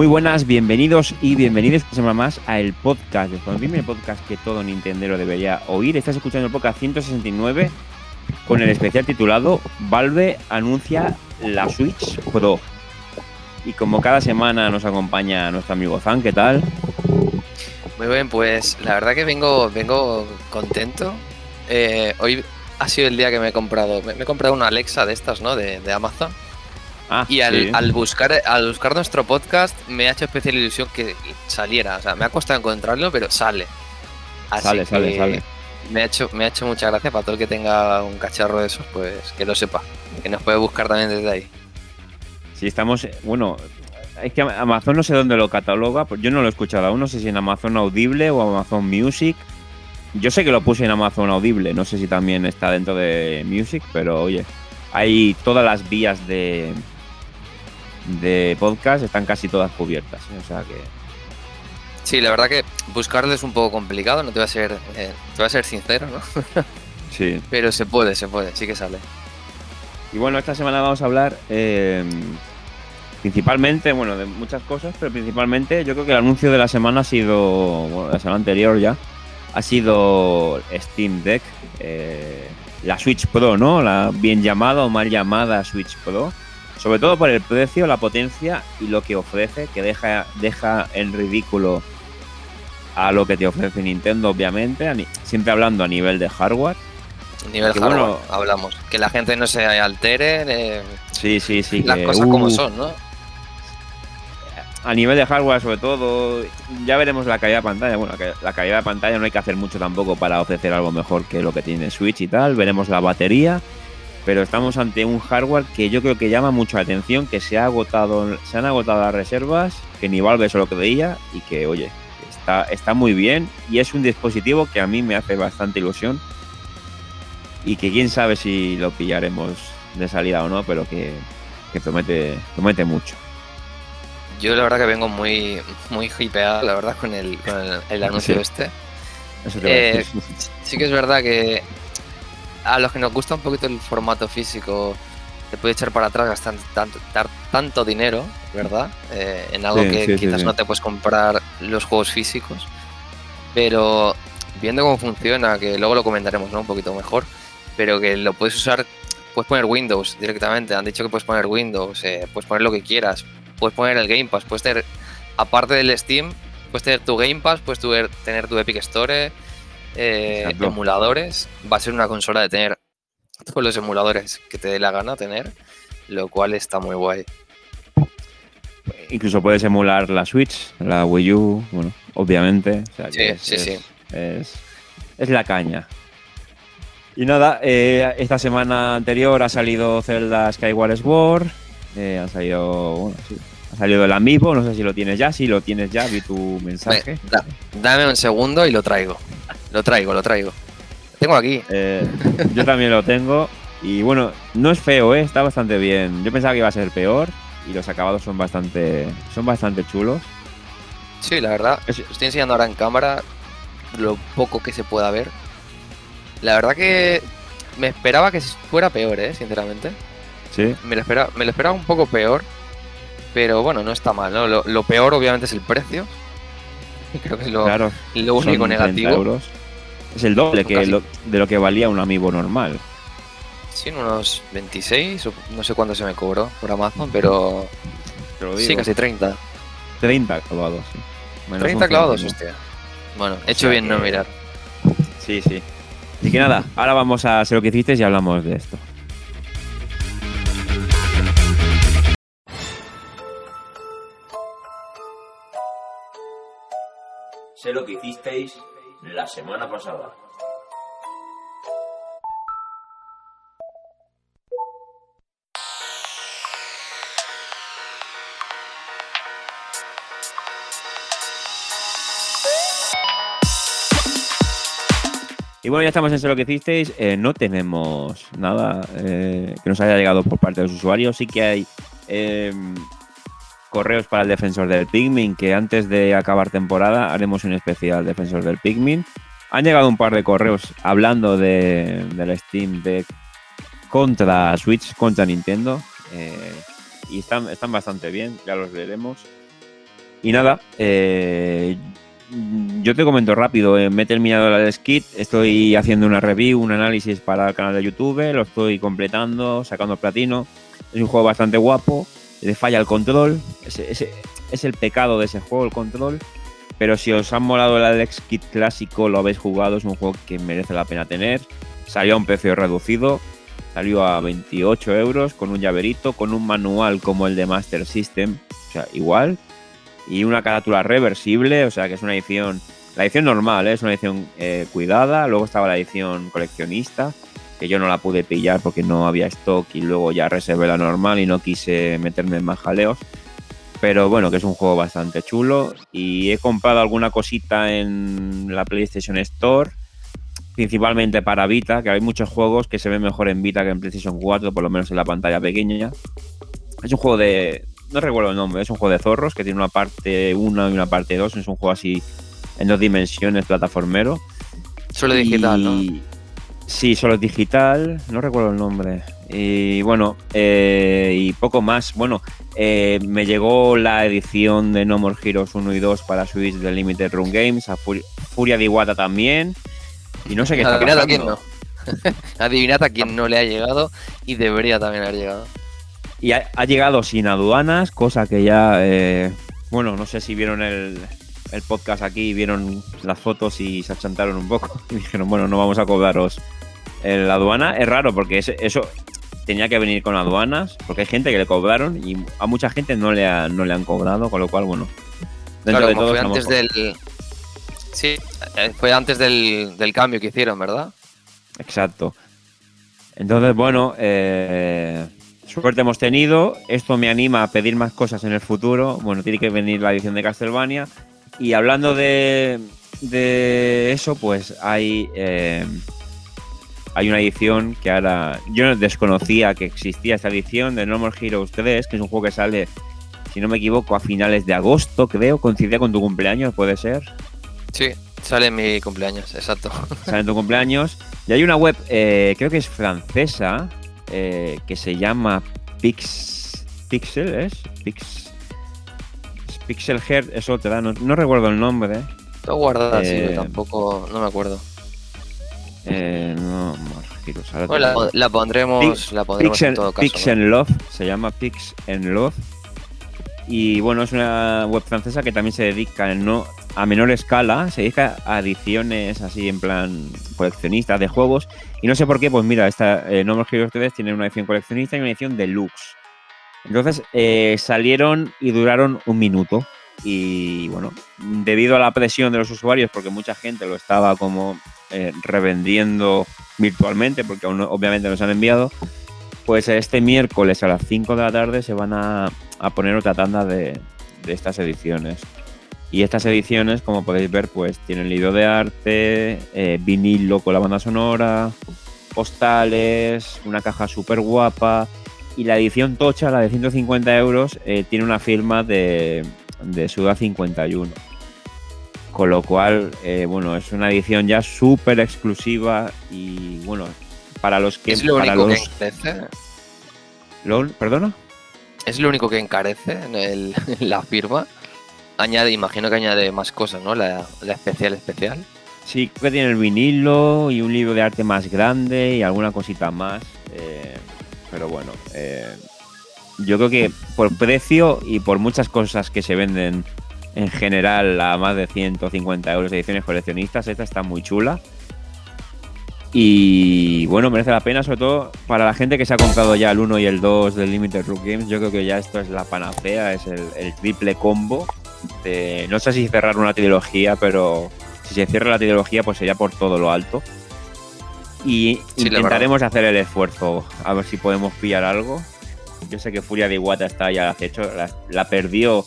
Muy buenas, bienvenidos y bienvenidos una semana más a el podcast de el podcast que todo Nintendero debería oír. Estás escuchando el podcast 169 con el especial titulado Valve anuncia la Switch Pro. Y como cada semana nos acompaña nuestro amigo Zan, ¿qué tal? Muy bien, pues la verdad que vengo, vengo contento. Eh, hoy ha sido el día que me he comprado, me, he comprado una Alexa de estas, ¿no? De, Amazon. Ah, y al, buscar al buscar nuestro podcast me ha hecho especial ilusión que saliera. O sea, me ha costado encontrarlo, pero sale. sale, sale, sale. Me ha, hecho, me ha hecho mucha gracia para todo el que tenga un cacharro de esos, pues que lo sepa. Que nos puede buscar también desde ahí. Sí, estamos. Bueno, es que Amazon no sé dónde lo cataloga, pues yo no lo he escuchado aún, no sé si en Amazon Audible o Amazon Music. Yo sé que lo puse en Amazon Audible, no sé si también está dentro de Music, pero oye, hay todas las vías de, de podcast, están casi todas cubiertas, ¿eh? o sea que... Sí, la verdad que buscarlo es un poco complicado, no te voy a ser, eh, te voy a ser sincero, ¿no? sí. Pero se puede, se puede, sí que sale. Y bueno, esta semana vamos a hablar eh, Principalmente, bueno, de muchas cosas, pero principalmente yo creo que el anuncio de la semana ha sido, bueno, la semana anterior ya, ha sido Steam Deck, la Switch Pro, ¿no? La bien llamada o mal llamada Switch Pro. Sobre todo por el precio, la potencia y lo que ofrece, que deja, deja en ridículo a lo que te ofrece Nintendo, obviamente, siempre hablando a nivel de hardware. Nivel hardware, hablamos. Que la gente no se altere. Eh, sí, sí, sí. Las cosas como uh, son, ¿no? a nivel de hardware sobre todo, ya veremos la calidad de pantalla. Bueno, la calidad de pantalla no hay que hacer mucho tampoco para ofrecer algo mejor que lo que tiene Switch y tal. Veremos la batería, pero estamos ante un hardware que yo creo que llama mucho la atención, que se ha agotado, se han agotado las reservas, que ni Valve lo creía y que, oye, está, está muy bien y es un dispositivo que a mí me hace bastante ilusión y que quién sabe si lo pillaremos de salida o no, pero que, que promete, promete mucho. Yo la verdad que vengo muy, muy hipeado, la verdad, con el, el, anuncio este. Eh, sí que es verdad que a los que nos gusta un poquito el formato físico, te puede echar para atrás gastar tanto, tanto dinero, ¿verdad? Eh, en algo que quizás no te puedes comprar los juegos físicos. Pero viendo cómo funciona, que luego lo comentaremos ¿no? un poquito mejor, pero que lo puedes usar, puedes poner Windows directamente. Han dicho que puedes poner Windows, eh, puedes poner lo que quieras puedes poner el Game Pass, puedes tener, aparte del Steam, puedes tener tu Game Pass, puedes tener tu Epic Store, eh, emuladores. Va a ser una consola de tener todos los emuladores que te dé la gana tener, lo cual está muy guay. Incluso puedes emular la Switch, la Wii U, bueno, obviamente. sí, sí, sí. Es, la caña. Y nada, eh, esta semana anterior ha salido Zelda Skyward Sword, eh, ha salido, bueno, sí, ha salido el amiibo, no sé si lo tienes ya, si lo tienes ya, vi tu mensaje. dame un segundo y lo traigo. Lo traigo, lo traigo. Tengo aquí. Eh, yo también lo tengo. Y bueno, no es feo, ¿eh? está bastante bien. Yo pensaba que iba a ser peor y los acabados son bastante, son bastante chulos. Sí, la verdad. Estoy enseñando ahora en cámara lo poco que se pueda ver. La verdad que me esperaba que fuera peor, ¿eh? sinceramente. Sí. Me lo, esperaba, me lo esperaba un poco peor, pero bueno, no está mal. ¿no? Lo, peor obviamente es el precio. Creo que es lo, lo único negativo. Es el doble que de lo que valía un amigo normal. Sí, unos 26, no sé cuándo se me cobró por Amazon, pero sí, casi 30. 30 clavados, sí. 30 clavados, hostia. Bueno, he hecho bien no mirar. Sí, sí. Así que nada, ahora vamos a hacer lo que hiciste y hablamos de esto. sé lo que hicisteis la semana pasada. Y bueno, ya estamos en Sé lo que hicisteis. Eh, no tenemos nada eh, que nos haya llegado por parte de los usuarios. Sí que hay em, correos para el defensor del Pikmin, que antes de acabar temporada haremos un especial defensor del Pikmin. Han llegado un par de correos hablando de, la Steam Deck contra Switch, contra Nintendo. Eh, y están, bastante bien, ya los leeremos. Y nada, eh, yo te comento rápido, eh, me he terminado el skit, estoy haciendo una review, un análisis para el canal de YouTube, lo estoy completando, sacando platino. Es un juego bastante guapo, le falla el control, es el pecado de ese juego, el control. Pero si os ha molado el Alex Kit clásico, lo habéis jugado, es un juego que merece la pena tener. Salió a un precio reducido, salió a 28 euros con un llaverito, con un manual como el de Master System, o sea, igual, y una carátula reversible, o sea que es una edición, la edición normal, ¿eh? es una edición eh, cuidada, luego estaba la edición coleccionista, que yo no la pude pillar porque no había stock y luego ya reservé la normal y no quise meterme en más jaleos. Pero bueno, que es un juego bastante chulo y he comprado alguna cosita en la PlayStation Store, principalmente para Vita, que hay muchos juegos que se ven mejor en Vita que en PlayStation 4, por lo menos en la pantalla pequeña. Es un juego de, no recuerdo el nombre, es un juego de zorros que tiene una parte 1 y una parte 2, es un juego así en dos dimensiones, plataformero. Solo digital, ¿no? Sí, solo digital, no recuerdo el nombre. Y bueno, eh, y poco más. Bueno, eh, me llegó la edición de No More Heroes 1 y 2 para Switch de Limited Run Games, a Furia de Iwata también. Y no sé qué está pasando. a quién no. Adivinad a quién no le ha llegado y debería también haber llegado. Y ha, llegado sin aduanas, cosa que ya, eh, bueno, no sé si vieron el, podcast aquí, vieron las fotos y se achantaron un poco. Y dijeron, bueno, no vamos a cobraros la aduana. Es raro porque eso tenía que venir con aduanas, porque hay gente que le cobraron y a mucha gente no le, no le han cobrado, con lo cual, bueno. Dentro de todo, fue antes del. Sí, eh, fue antes del, del cambio que hicieron, ¿verdad? Exacto. Entonces, bueno, eh, Suerte hemos tenido. Esto me anima a pedir más cosas en el futuro. Bueno, tiene que venir la edición de Castlevania. Y hablando de, de eso, pues hay, eh, hay una edición que ahora yo desconocía que existía esta edición de No More Heroes 3, que es un juego que sale, si no me equivoco, a finales de agosto, creo. Coincide con tu cumpleaños, ¿puede ser? Sí, sale en mi cumpleaños, exacto. Sale en tu cumpleaños. Y hay una web, eh, creo que es francesa, eh, que se llama Pix, Pixel, ¿es? Pix, Pixel Heart, eso te da, no, recuerdo el nombre. Está guardada, sí, eh, tampoco, no me acuerdo. Eh, no, la, pondremos, la pondremos en todo caso. Pix Love, se llama Pix en Love. Y bueno, es una web francesa que también se dedica no, a menor escala, se dedica a ediciones así en plan coleccionistas de juegos y no sé por qué, pues mira, esta eh, No More Heroes 3 tiene una edición coleccionista y una edición deluxe. Entonces eh, salieron y duraron un minuto. Y bueno, debido a la presión de los usuarios, porque mucha gente lo estaba como eh, revendiendo virtualmente, porque aún obviamente nos han enviado, pues este miércoles a las 5 de la tarde se van a, poner otra tanda de, de estas ediciones. Y estas ediciones, como podéis ver, pues tienen libro de arte, eh, vinilo con la banda sonora, postales, una caja súper guapa. Y la edición tocha, la de 150 euros, eh, tiene una firma de, de Suda 51. Con lo cual, eh, bueno, es una edición ya súper exclusiva y bueno, para los que... ¿Es lo único que encarece? ¿Perdona? ¿Es lo único que encarece en la firma? añade, imagino que añade más cosas, ¿no? La, especial especial. Sí, creo que tiene el vinilo y un libro de arte más grande y alguna cosita más. Eh, pero bueno, eh, yo creo que por precio y por muchas cosas que se venden en general a más de 150 euros de ediciones coleccionistas, esta está muy chula. Y bueno, merece la pena, sobre todo para la gente que se ha comprado ya el 1 y el 2 del Limited Rook Games. Yo creo que ya esto es la panacea, es el triple combo no sé si cerrar una trilogía, pero si se cierra la trilogía, pues sería por todo lo alto. Y intentaremos hacer el esfuerzo a ver si podemos pillar algo. Yo sé que Furia de Iwata está ya hecho, la, perdió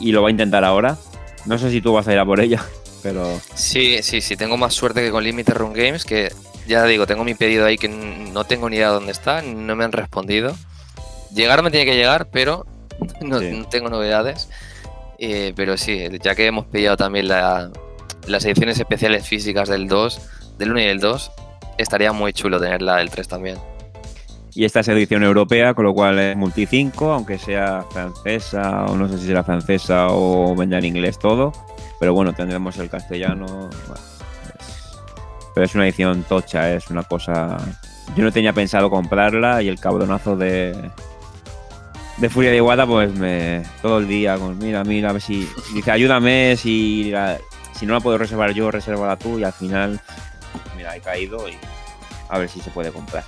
y lo va a intentar ahora. No sé si tú vas a ir a por ella, pero. Sí, sí, sí, tengo más suerte que con Limited Run Games, que ya digo, tengo mi pedido ahí que no tengo ni idea de dónde está, no me han respondido. Llegar me tiene que llegar, pero no tengo novedades. Eh, pero sí, ya que hemos pillado también las ediciones especiales físicas del 2, del 1 y del 2, estaría muy chulo tenerla del 3 también. Y esta es edición europea, con lo cual es multi 5, aunque sea francesa, o no sé si será francesa o vendrá en inglés todo. Pero bueno, tendremos el castellano. pero es una edición tocha, es una cosa. Yo no tenía pensado comprarla y el cabronazo de. De Furia de Iguada, pues me. Todo el día, con mira, mira, a ver si. Dice, ayúdame, si, si no la puedo reservar yo, resérvala tú. Y al final, mira, he caído y. A ver si se puede comprar.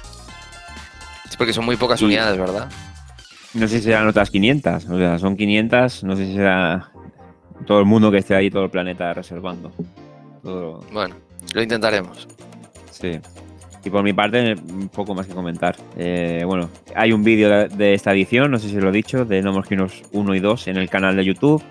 Es porque son muy pocas unidades, ¿verdad? No sé si serán otras 500. O sea, son 500. No sé si será todo el mundo que esté ahí, todo el planeta reservando. Bueno, lo intentaremos. Sí. Y por mi parte, poco más que comentar. Eh, bueno, hay un vídeo de, esta edición, no sé si lo he dicho, de No More Heroes 1 y 2 en el canal de YouTube.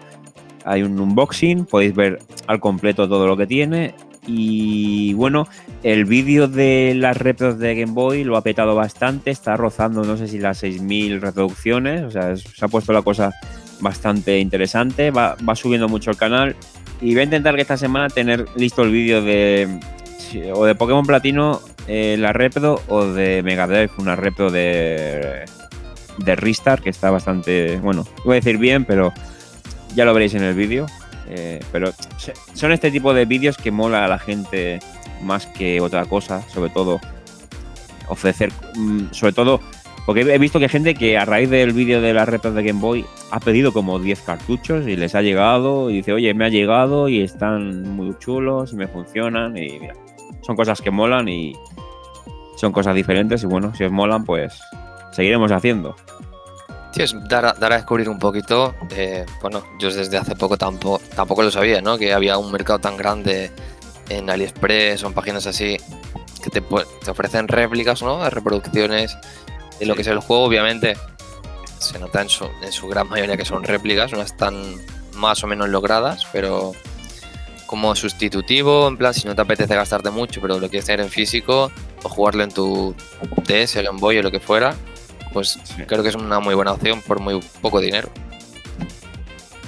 Hay un unboxing, podéis ver al completo todo lo que tiene. Y bueno, el vídeo de las repros de Game Boy lo ha petado bastante, está rozando no sé si las 6.000 reproducciones, o sea, se ha puesto la cosa bastante interesante, va, subiendo mucho el canal y voy a intentar que esta semana tener listo el vídeo de o de Pokémon Platino, eh, la repro o de Mega Drive, una repro de, de Ristar, que está bastante, bueno, voy a decir bien, pero ya lo veréis en el vídeo. Eh, pero son este tipo de vídeos que mola a la gente más que otra cosa, sobre todo ofrecer, mm, sobre todo, porque he visto que hay gente que a raíz del vídeo de las retas de Game Boy ha pedido como 10 cartuchos y les ha llegado y dice, oye, me ha llegado y están muy chulos y me funcionan y son cosas que molan y son cosas diferentes y bueno, si os molan, pues seguiremos haciendo. Sí, es dar a, dar a descubrir un poquito. Eh, bueno, yo desde hace poco tampoco, tampoco lo sabía, ¿no? Que había un mercado tan grande en AliExpress o en páginas así que te, te ofrecen réplicas, ¿no? De reproducciones de lo que es el juego, obviamente. Se nota en su, en su gran mayoría que son réplicas, no están más o menos logradas, pero como sustitutivo, en plan, si no te apetece gastarte mucho, pero lo quieres tener en físico, o jugarlo en tu DS, el Boy o lo que fuera, pues creo que es una muy buena opción por muy poco dinero.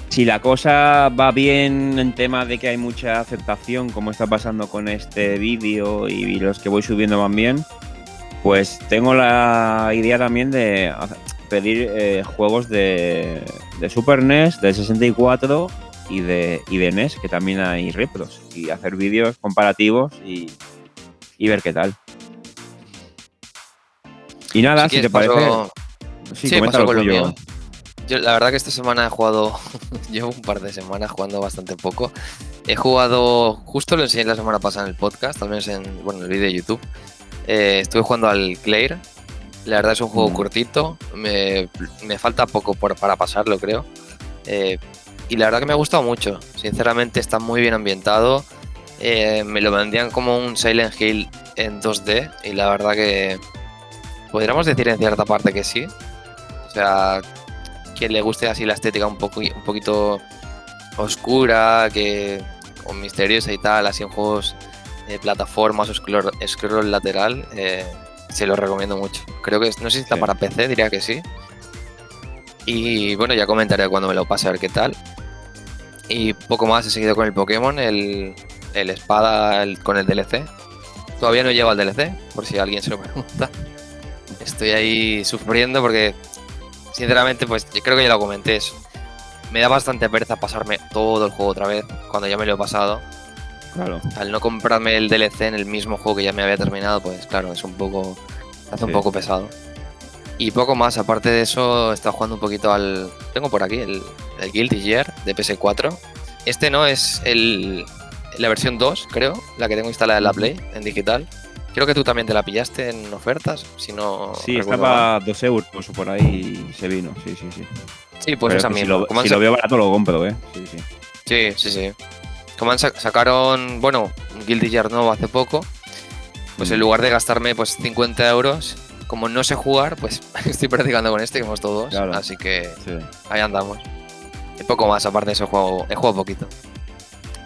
Si la cosa va bien en tema de que hay mucha aceptación, como está pasando con este vídeo y los que voy subiendo van bien, pues tengo la idea también de pedir eh, juegos de, Super NES, de 64 y de, y de NES, que también hay repros, y hacer vídeos comparativos y ver qué tal. Y nada, si, te parece. Sí, sí con lo mío. Yo, la verdad que esta semana he jugado, llevo un par de semanas jugando bastante poco. He jugado, justo lo enseñé la semana pasada en el podcast, al menos en bueno, el vídeo de YouTube. Eh, estuve jugando al Claire. La verdad es un juego mm. cortito, me, me, falta poco por, para pasarlo, creo. Eh, y la verdad que me ha gustado mucho. Sinceramente está muy bien ambientado. Eh, me lo vendían como un Silent Hill en 2D y la verdad que podríamos decir en cierta parte que sí. O sea, quien le guste así la estética un, poco, un poquito oscura, que o misteriosa y tal, así en juegos de plataformas o scroll, lateral, eh, se lo recomiendo mucho. Creo que no sé si está para PC, diría que sí. Y bueno, ya comentaré cuando me lo pase a ver qué tal. Y poco más he seguido con el Pokémon, el, el espada con el DLC. Todavía no llevo al DLC, por si alguien se lo pregunta estoy ahí sufriendo porque, sinceramente, pues yo creo que ya lo comenté. Eso. Me da bastante pereza pasarme todo el juego otra vez cuando ya me lo he pasado. Claro. Al no comprarme el DLC en el mismo juego que ya me había terminado, pues claro, es un poco. hace un poco pesado. Y poco más, aparte de eso, he estado jugando un poquito al. Tengo por aquí el, el Guilty Gear de PS4. Este no es el, la versión 2, creo, la que tengo instalada en la Play, en digital. Creo que tú también te la pillaste en ofertas, si no. Sí, estaba a 2 euros por ahí y se vino, sí, sí, sí. Sí, pues esa misma. Si, lo, veo barato lo compro, ¿eh? Sí, sí. Sí, sí, sí. Como sacaron, bueno, un Guilty Gear nuevo hace poco, pues en mm. lugar de gastarme pues 50 euros, como no sé jugar, pues estoy practicando con este, que hemos todos. Así que ahí andamos. Y poco más, aparte de eso, juego, he jugado poquito.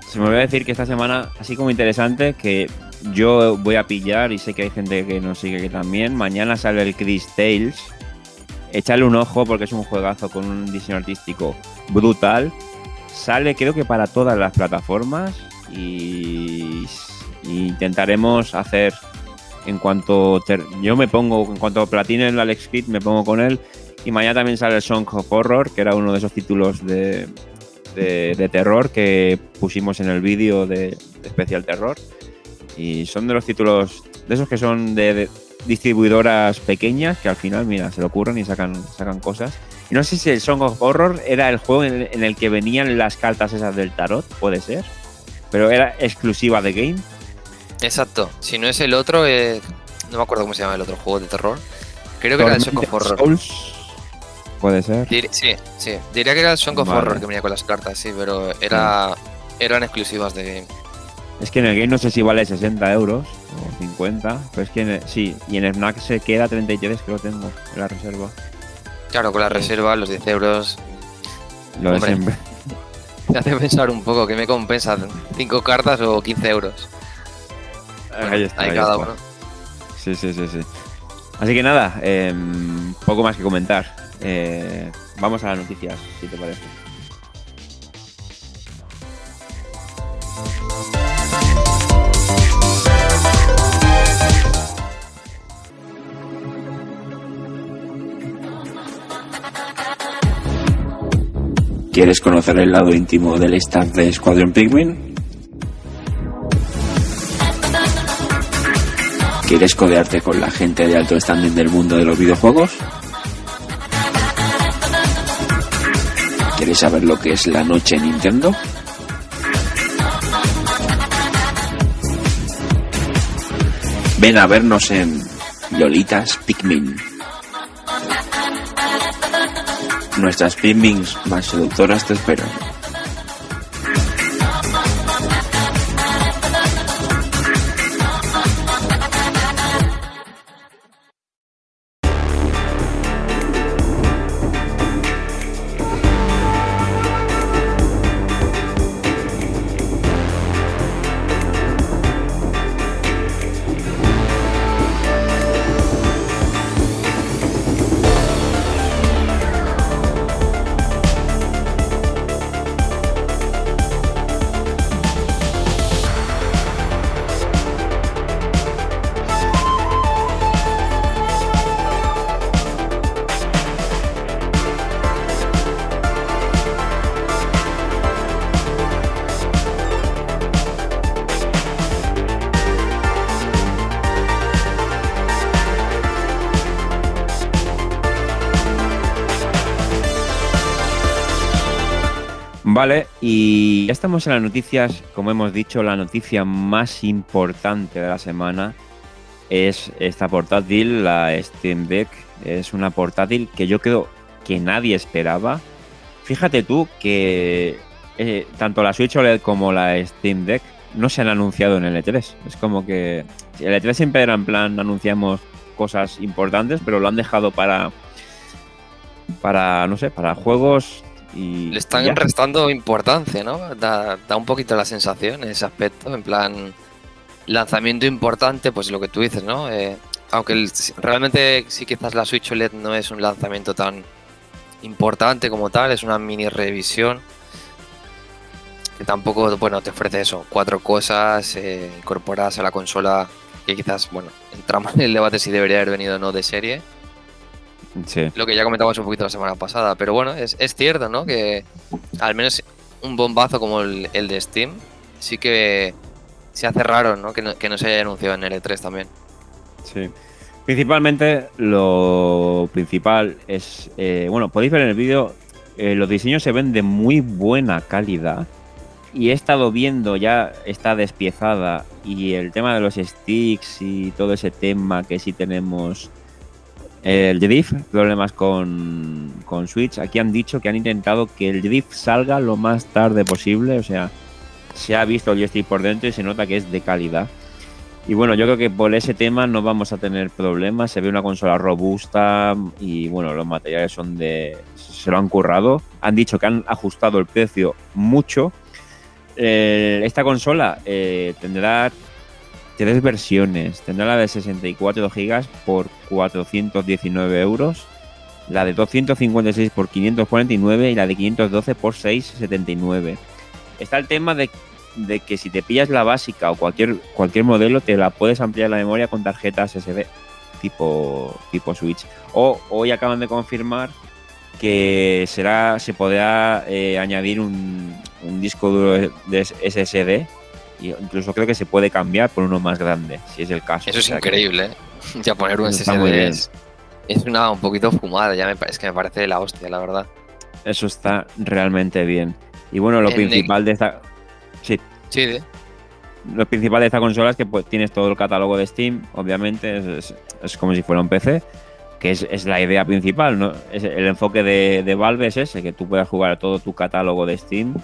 Se me voy a decir que esta semana, así como interesante, que yo voy a pillar y sé que hay gente que nos sigue que también. Mañana sale el Chris Tales. Échale un ojo porque es un juegazo con un diseño artístico brutal. Sale creo que para todas las plataformas y, intentaremos hacer en cuanto yo me pongo, en cuanto platine el Alex Kidd, me pongo con él. Y mañana también sale el Song of Horror, que era uno de esos títulos de, de, terror que pusimos en el vídeo de, especial terror. Y son de los títulos, de esos que son de, distribuidoras pequeñas que al final, mira, se lo ocurren y sacan, sacan cosas. Y no sé si el Song of Horror era el juego en el, que venían las cartas esas del tarot, puede ser. Pero era exclusiva de game. Exacto. Si no es el otro, eh, no me acuerdo cómo se llama el otro juego de terror. Creo que era el Song of Horror. Puede ser. sí, sí. Diría que era el Song of Horror que venía con las cartas, sí, pero era, eran exclusivas de game. Es que en el game no sé si vale 60 euros o 50, pero es que sí, y en el Snack se queda 33 que lo tengo en la reserva. Claro, con la reserva, los 10 euros. Lo de siempre. Te hace pensar un poco, ¿qué me compensa? ¿5 cartas o 15 euros? ahí está. Ahí cada uno. Sí, sí, sí, sí. Así que nada, eh, poco más que comentar. Eh, vamos a las noticias, si te parece. ¿Quieres conocer el lado íntimo del staff de Squadron Penguin? ¿Quieres codearte con la gente de alto standing del mundo de los videojuegos? ¿Quieres saber lo que es la noche Nintendo? Ven a vernos en Lolitas Pikmin. Nuestras Pikmins más seductoras te esperan. Estamos en las noticias. Como hemos dicho, la noticia más importante de la semana es esta portátil, la Steam Deck. Es una portátil que yo creo que nadie esperaba. Fíjate tú que eh, tanto la Switch OLED como la Steam Deck no se han anunciado en el E3. Es como que el E3 siempre era en plan, anunciamos cosas importantes, pero lo han dejado para, para no sé, para juegos le están restando importancia, ¿no? Da, un poquito la sensación en ese aspecto, en plan lanzamiento importante, pues lo que tú dices, ¿no? Eh, aunque realmente sí quizás la Switch OLED no es un lanzamiento tan importante como tal, es una mini revisión que tampoco, bueno, te ofrece eso, cuatro cosas eh, incorporadas a la consola que quizás, bueno, entramos en el debate si debería haber venido o no de serie lo que ya comentamos un poquito la semana pasada. Pero bueno, es, cierto, ¿no? Que al menos un bombazo como el, de Steam sí que se hace raro, ¿no? Que, no, se haya anunciado en L3 también. Sí. Principalmente lo principal es, eh, bueno, podéis ver en el vídeo, eh, los diseños se ven de muy buena calidad y he estado viendo ya está despiezada y el tema de los sticks y todo ese tema que sí tenemos el drift, problemas con, con Switch. Aquí han dicho que han intentado que el drift salga lo más tarde posible. O sea, se ha visto el joystick por dentro y se nota que es de calidad. Y bueno, yo creo que por ese tema no vamos a tener problemas. Se ve una consola robusta y bueno, los materiales son de. se lo han currado. Han dicho que han ajustado el precio mucho. Eh, esta consola eh, tendrá tres versiones. Tendrá la de 64 GB por 419 euros, la de 256 por 549 y la de 512 por 679. Está el tema de que si te pillas la básica o cualquier, cualquier modelo, te la puedes ampliar la memoria con tarjetas SD tipo, tipo Switch. O hoy acaban de confirmar que será se podrá eh, añadir un, disco duro de SSD y incluso creo que se puede cambiar por uno más grande si es el caso. Eso es increíble ¿eh? ya poner un SSD es, es, una un poquito fumada ya me parece que me parece la hostia la verdad. Eso está realmente bien. Y bueno lo principal de esta sí. Sí lo principal de esta consola es que pues, tienes todo el catálogo de Steam obviamente es, es como si fuera un PC que es, la idea principal, ¿no? Es el enfoque de, de, Valve es ese, que tú puedas jugar todo tu catálogo de Steam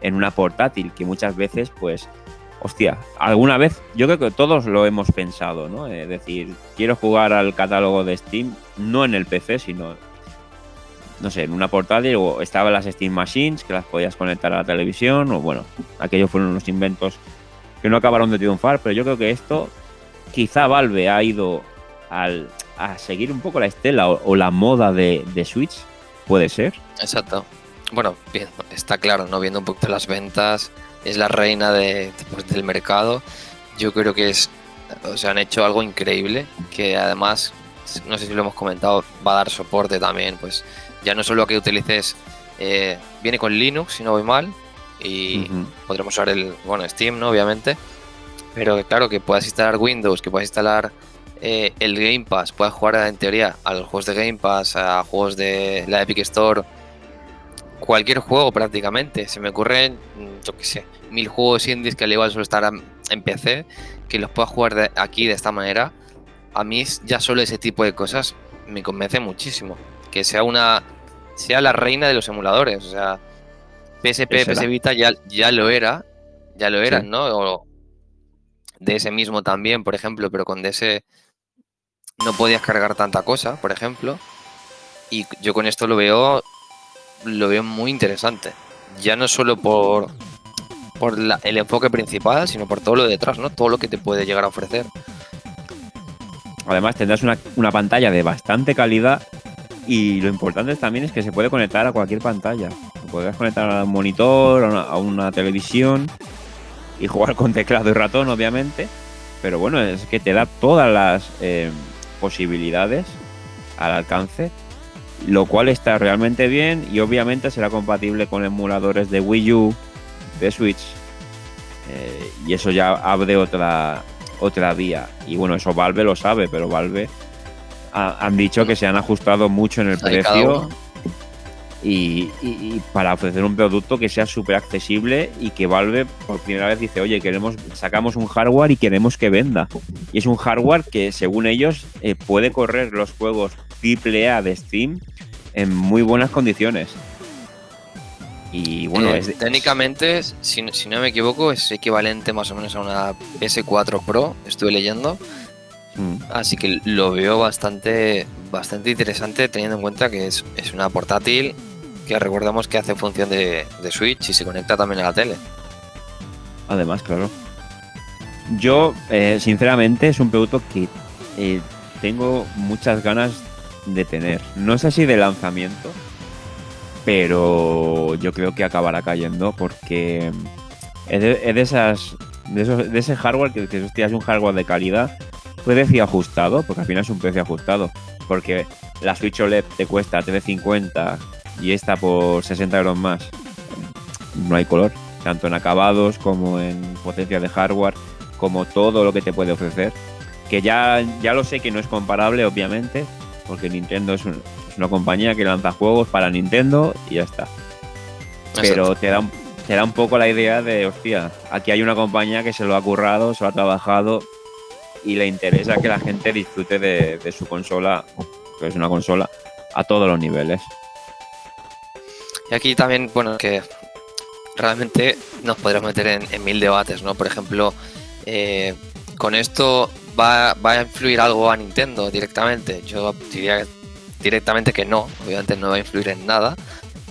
en una portátil, que muchas veces, pues, hostia, alguna vez, yo creo que todos lo hemos pensado, ¿no? Es decir, quiero jugar al catálogo de Steam, no en el PC, sino, no sé, en una portátil, o estaban las Steam Machines, que las podías conectar a la televisión, o bueno, aquellos fueron unos inventos que no acabaron de triunfar, pero yo creo que esto, quizá Valve ha ido al, a seguir un poco la estela o, la moda de, Switch, puede ser. Exacto. Bueno, bien, está claro, ¿no? Viendo un poco las ventas, es la reina de, pues, del mercado. Yo creo que es, o sea, han hecho algo increíble, que además, no sé si lo hemos comentado, va a dar soporte también, pues ya no solo que utilices, eh, viene con Linux, si no voy mal, y podremos usar el, bueno, Steam, ¿no? Obviamente, pero claro, que puedas instalar Windows, que puedas instalar eh, el Game Pass, puedes jugar en teoría a los juegos de Game Pass, a juegos de la Epic Store, cualquier juego prácticamente. Se me ocurren, mm, yo qué sé, mil juegos indies que al igual suelo estar en PC, que los puedas jugar aquí de esta manera. A mí ya solo ese tipo de cosas me convence muchísimo. Que sea una sea la reina de los emuladores. O sea, PSP, PS Vita ya, ya lo era, ya lo eran, ¿no? O de ese mismo también, por ejemplo, pero con ese no podías cargar tanta cosa, por ejemplo. Y yo con esto lo veo lo veo muy interesante. Ya no solo por, por el enfoque principal, sino por todo lo detrás, ¿no? Todo lo que te puede llegar a ofrecer. Además, tendrás una, pantalla de bastante calidad y lo importante también es que se puede conectar a cualquier pantalla. Podrías conectar a un monitor, a una, televisión y jugar con teclado y ratón, obviamente. Pero bueno, es que te da todas las eh, posibilidades al alcance, lo cual está realmente bien y obviamente será compatible con emuladores de Wii U, de Switch, eh, y eso ya abre otra, otra vía. Y bueno, eso Valve lo sabe, pero Valve han dicho que se han ajustado mucho en el precio y, para ofrecer un producto que sea súper accesible y que Valve por primera vez dice, oye, queremos, sacamos un hardware y queremos que venda. Y es un hardware que según ellos eh, puede correr los juegos AAA de Steam en muy buenas condiciones. Y bueno, eh, técnicamente, si, si, no me equivoco, es equivalente más o menos a una PS4 Pro, estuve leyendo. Mm. Así que lo veo bastante, bastante interesante teniendo en cuenta que es, es una portátil que recordamos que hace función de, Switch y se conecta también a la tele. Además, claro. Yo, eh, sinceramente, es un producto que eh, tengo muchas ganas de tener. No sé si de lanzamiento, pero yo creo que acabará cayendo porque es de, esas de, ese hardware que, que es un hardware de calidad, precio ajustado, porque al final es un precio ajustado, porque la Switch OLED te cuesta 350 y esta por 60 euros más. No hay color, tanto en acabados como en potencia de hardware, como todo lo que te puede ofrecer. Que ya, ya lo sé que no es comparable, obviamente, porque Nintendo es, una compañía que lanza juegos para Nintendo y ya está. Pero te da, te da un poco la idea de, hostia, aquí hay una compañía que se lo ha currado, se lo ha trabajado y le interesa que la gente disfrute de, de su consola, que es una consola, a todos los niveles. Y aquí también, bueno, que realmente nos podríamos meter en, mil debates, ¿no? Por ejemplo, eh, con esto va, a influir algo a Nintendo directamente. Yo diría directamente que no, obviamente no va a influir en nada.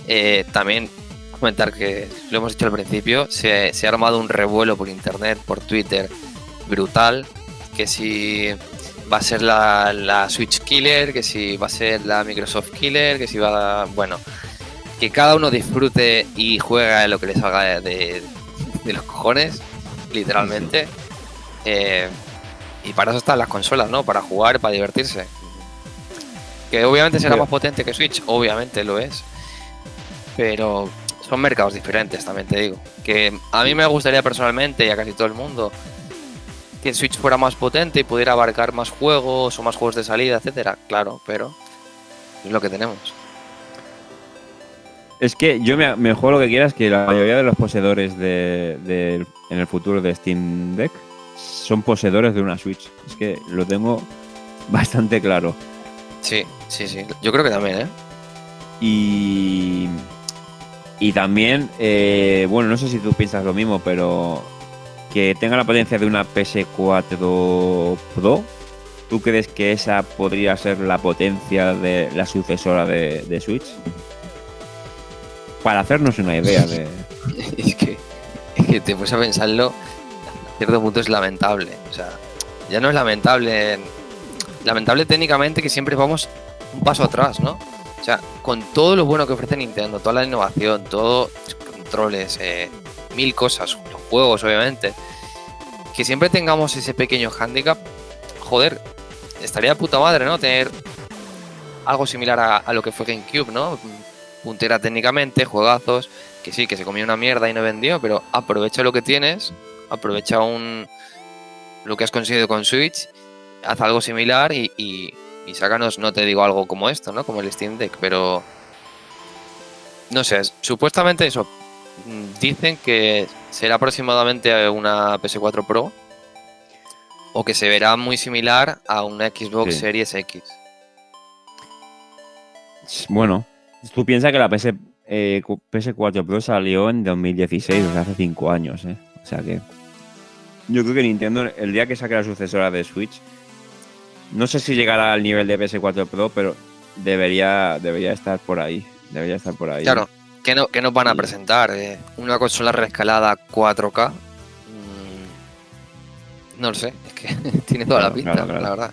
Eh, también comentar que, lo hemos dicho al principio, se, ha armado un revuelo por internet, por Twitter, brutal, que si va a ser la, la Switch Killer, que si va a ser la Microsoft Killer, que si va a... Bueno, que cada uno disfrute y juega lo que le salga de, de los cojones, literalmente. Eh, y para eso están las consolas, ¿no? Para jugar, para divertirse. Que obviamente será más potente que Switch, obviamente lo es. Pero son mercados diferentes, también te digo. Que a mí me gustaría personalmente, y a casi todo el mundo, que Switch fuera más potente y pudiera abarcar más juegos o más juegos de salida, etcétera. Claro, pero es lo que tenemos. Es que yo me, me juego lo que quieras, que la mayoría de los poseedores de, de- en el futuro de Steam Deck son poseedores de una Switch. Es que lo tengo bastante claro. Sí, sí, sí. Yo creo que también, ¿eh? Y, y también, eh, bueno, no sé si tú piensas lo mismo, pero que tenga la potencia de una PS4 Pro, ¿tú crees que esa podría ser la potencia de la sucesora de, de Switch? Para hacernos una idea de... es, que, es que te puedes a pensarlo, cierto punto es lamentable. O sea, ya no es lamentable. Lamentable técnicamente que siempre vamos un paso atrás, ¿no? O sea, con todo lo bueno que ofrece Nintendo, toda la innovación, todo controles, eh, mil cosas, los juegos, obviamente, que siempre tengamos ese pequeño handicap, joder, estaría de puta madre, ¿no? Tener algo similar a lo que fue GameCube, ¿no? Puntera técnicamente, juegazos, que sí, que se comió una mierda y no vendió, pero aprovecha lo que tienes, aprovecha un lo que has conseguido con Switch, haz algo similar y, y, y sácanos, no te digo algo como esto, ¿no? Como el Steam Deck, pero no sé, es- supuestamente eso. mm, Dicen que será aproximadamente una PS4 Pro o que se verá muy similar a una Xbox Sí. Series X. Bueno, tú piensas que la PS, eh, cu- PS4 Pro salió en 2016, o sea, hace 5 años, ¿eh? O sea que... Yo creo que Nintendo, el día que saque la sucesora de Switch, no sé si llegará al nivel de PS4 Pro, pero debería, debería estar por ahí. Debería estar por ahí. Claro, ¿qué, no, qué nos van a presentar? Eh, ¿Una consola reescalada 4K? Mm, no lo sé, es que tiene toda la pinta, claro, claro. la verdad.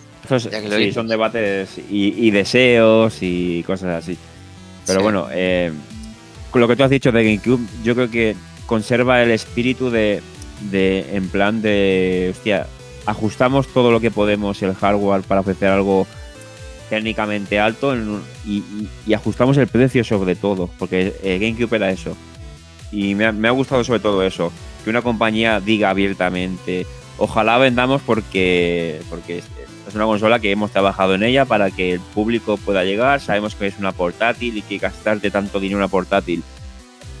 Sí, son debates y, y deseos y cosas así. Pero Sí. bueno, eh, con lo que tú has dicho de GameCube, yo creo que conserva el espíritu de, de en plan de, hostia, ajustamos todo lo que podemos el hardware para ofrecer algo técnicamente alto y, y- ajustamos el precio sobre todo, porque eh, GameCube era eso. Y me ha, me ha gustado sobre todo eso, que una compañía diga abiertamente, ojalá vendamos porque, porque es una consola que hemos trabajado en ella para que el público pueda llegar, sabemos que es una portátil y que gastarte tanto dinero en una portátil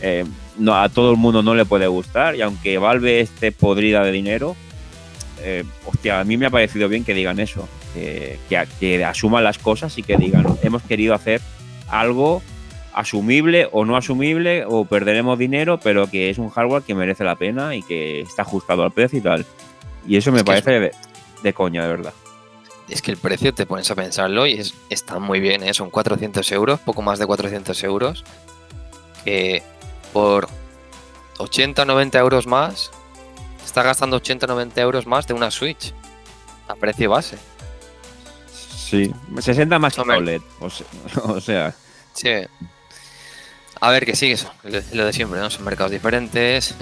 eh, no, a todo el mundo no le puede gustar y aunque Valve esté podrida de dinero, eh, hostia, a mí me ha parecido bien que digan eso, que, que, que asuman las cosas y que digan, hemos querido hacer algo asumible o no asumible o perderemos dinero, pero que es un hardware que merece la pena y que está ajustado al precio y tal. Y eso me Es que es- parece de, de coña, de verdad. Es que el precio te pones a pensarlo y es, está muy bien, ¿eh? son 400 euros, poco más de 400 euros. Que por 80 o 90 euros más, está gastando 80 o 90 euros más de una Switch a precio base. Sí, 60 más que. OLED. O sea, o sea, Sí. A ver, que sí, eso, lo lo de siempre, ¿no? Son mercados diferentes.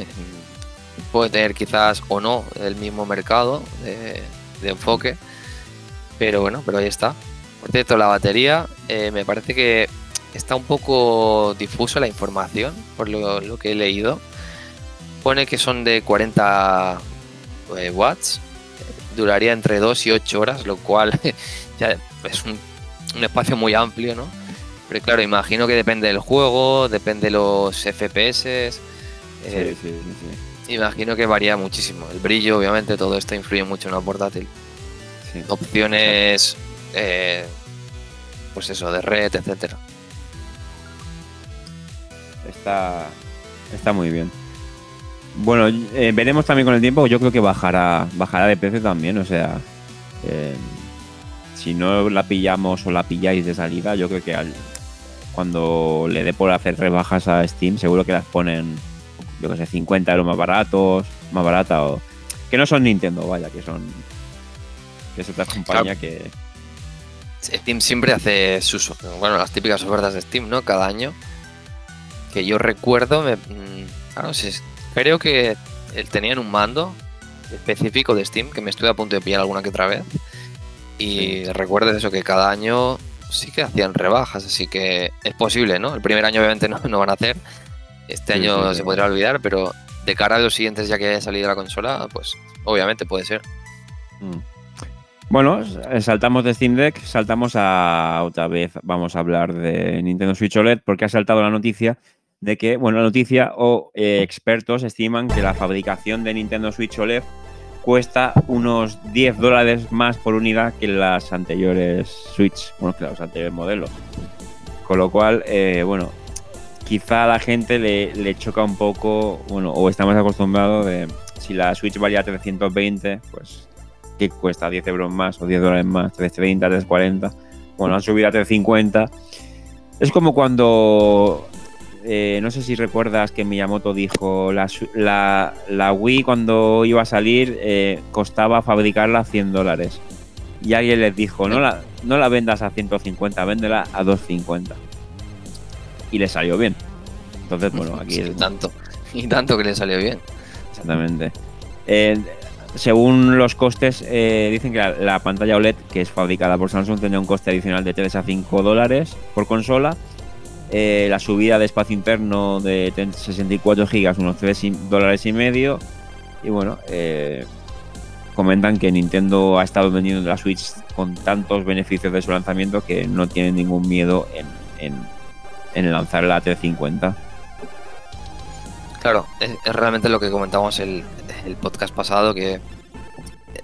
Puede tener quizás o no el mismo mercado de, de enfoque. Pero bueno, pero ahí está. Por cierto, la batería eh, me parece que está un poco difusa la información, por lo, lo que he leído. Pone que son de 40 eh, watts. Duraría entre 2 y 8 horas, lo cual ya es un, un espacio muy amplio, ¿no? Pero claro, imagino que depende del juego, depende de los FPS. eh, sí, sí, sí, sí. Imagino que varía muchísimo. El brillo, obviamente, todo esto influye mucho en una portátil. Opciones, eh, pues eso, de red, etcétera. Está, está muy bien. Bueno, eh, veremos también con el tiempo. Yo creo que bajará, bajará de precio también. O sea, eh, si no la pillamos o la pilláis de salida, yo creo que al- cuando le dé por hacer rebajas a Steam, seguro que las ponen, yo que sé, 50 euros más baratos, más barata o que no son Nintendo, vaya, que son que es otra compañía que Steam siempre hace sus, bueno, las típicas ofertas de Steam, ¿no? Cada año. Que yo recuerdo, me, mm, claro, sí, creo que tenían un mando específico de Steam que me estuve a punto de pillar alguna que otra vez. Y recuerdes eso, que cada año sí que hacían rebajas, así que es posible, ¿no? El primer año obviamente no, no van a hacer, este año se podrá olvidar, pero de cara a los siguientes ya que haya salido la consola, pues obviamente puede ser. Mm. Bueno, saltamos de Steam Deck, saltamos a otra vez, vamos a hablar de Nintendo Switch OLED porque ha saltado la noticia de que, bueno, la noticia o eh, expertos estiman que la fabricación de Nintendo Switch OLED cuesta unos 10 dólares más por unidad que las anteriores Switch, bueno, que los anteriores modelos. Con lo cual, eh, bueno, quizá a la gente le, choca un poco, bueno, o estamos acostumbrados de si la Switch valía 320, pues que cuesta 10 euros más o 10 dólares más, 330, 340. Bueno, han subido a 350. Es como cuando eh, no sé si recuerdas que Miyamoto dijo, la, la, Wii cuando iba a salir eh, costaba fabricarla 100 dólares. Y alguien les dijo, no la, no la vendas a 150, véndela a 250. Y le salió bien. Entonces, bueno, aquí... Sí, tanto. Y tanto que le salió bien. Exactamente. Eh, según los costes, dicen que la, pantalla OLED, que es fabricada por Samsung, tendría un coste adicional de 3 a 5 dólares por consola eh, la subida de espacio interno de 64 gigas, unos 3 dólares y medio. Y bueno, eh, comentan que Nintendo ha estado vendiendo la Switch con tantos beneficios de su lanzamiento que no tienen ningún miedo en, en, lanzar la 350. Claro, es, realmente lo que comentamos el, el podcast pasado, que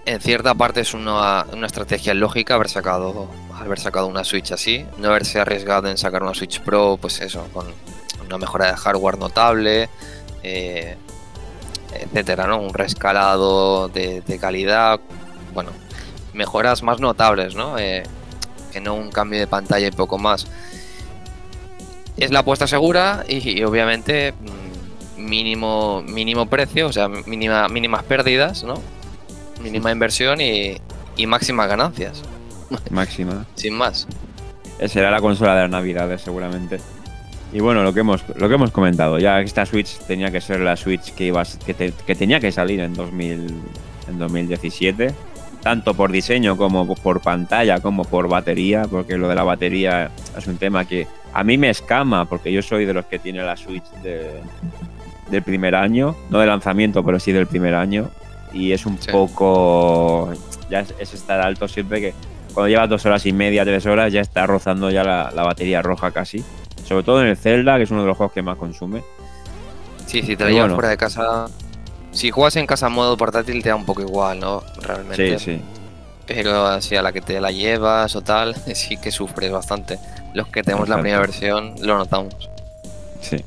en cierta parte es una, una, estrategia lógica haber sacado haber sacado una Switch así, no haberse arriesgado en sacar una Switch Pro, pues eso, con una mejora de hardware notable, eh, etcétera, ¿no? Un rescalado de, calidad, bueno, mejoras más notables, ¿no? Eh, que no un cambio de pantalla y poco más. Es la apuesta segura y, obviamente mm, mínimo mínimo precio, o sea, mínima, mínimas pérdidas, ¿no? Mínima inversión y, y máximas ganancias. Máxima. Sin más. Eh, será la consola de las navidades, seguramente. Y bueno, lo que hemos, lo que hemos comentado, ya esta Switch tenía que ser la Switch que, iba, que, que tenía que salir en, 2000, en 2017, tanto por diseño como por pantalla, como por batería, porque lo de la batería es un tema que a mí me escama, porque yo soy de los que tiene la Switch del primer año, no de lanzamiento, pero sí del primer año, y es un poco, ya es estar alto siempre que cuando lleva dos horas y media, tres horas, ya está rozando ya la, batería roja casi. Sobre todo en el Zelda, que es uno de los juegos que más consume. Sí, si te lo llevas fuera de casa. Si juegas en casa modo portátil, te da un poco igual, ¿no? Realmente. Sí, sí. Pero así a la que te la llevas o tal, sí que sufres bastante. Los que tenemos la primera versión lo notamos. Sí.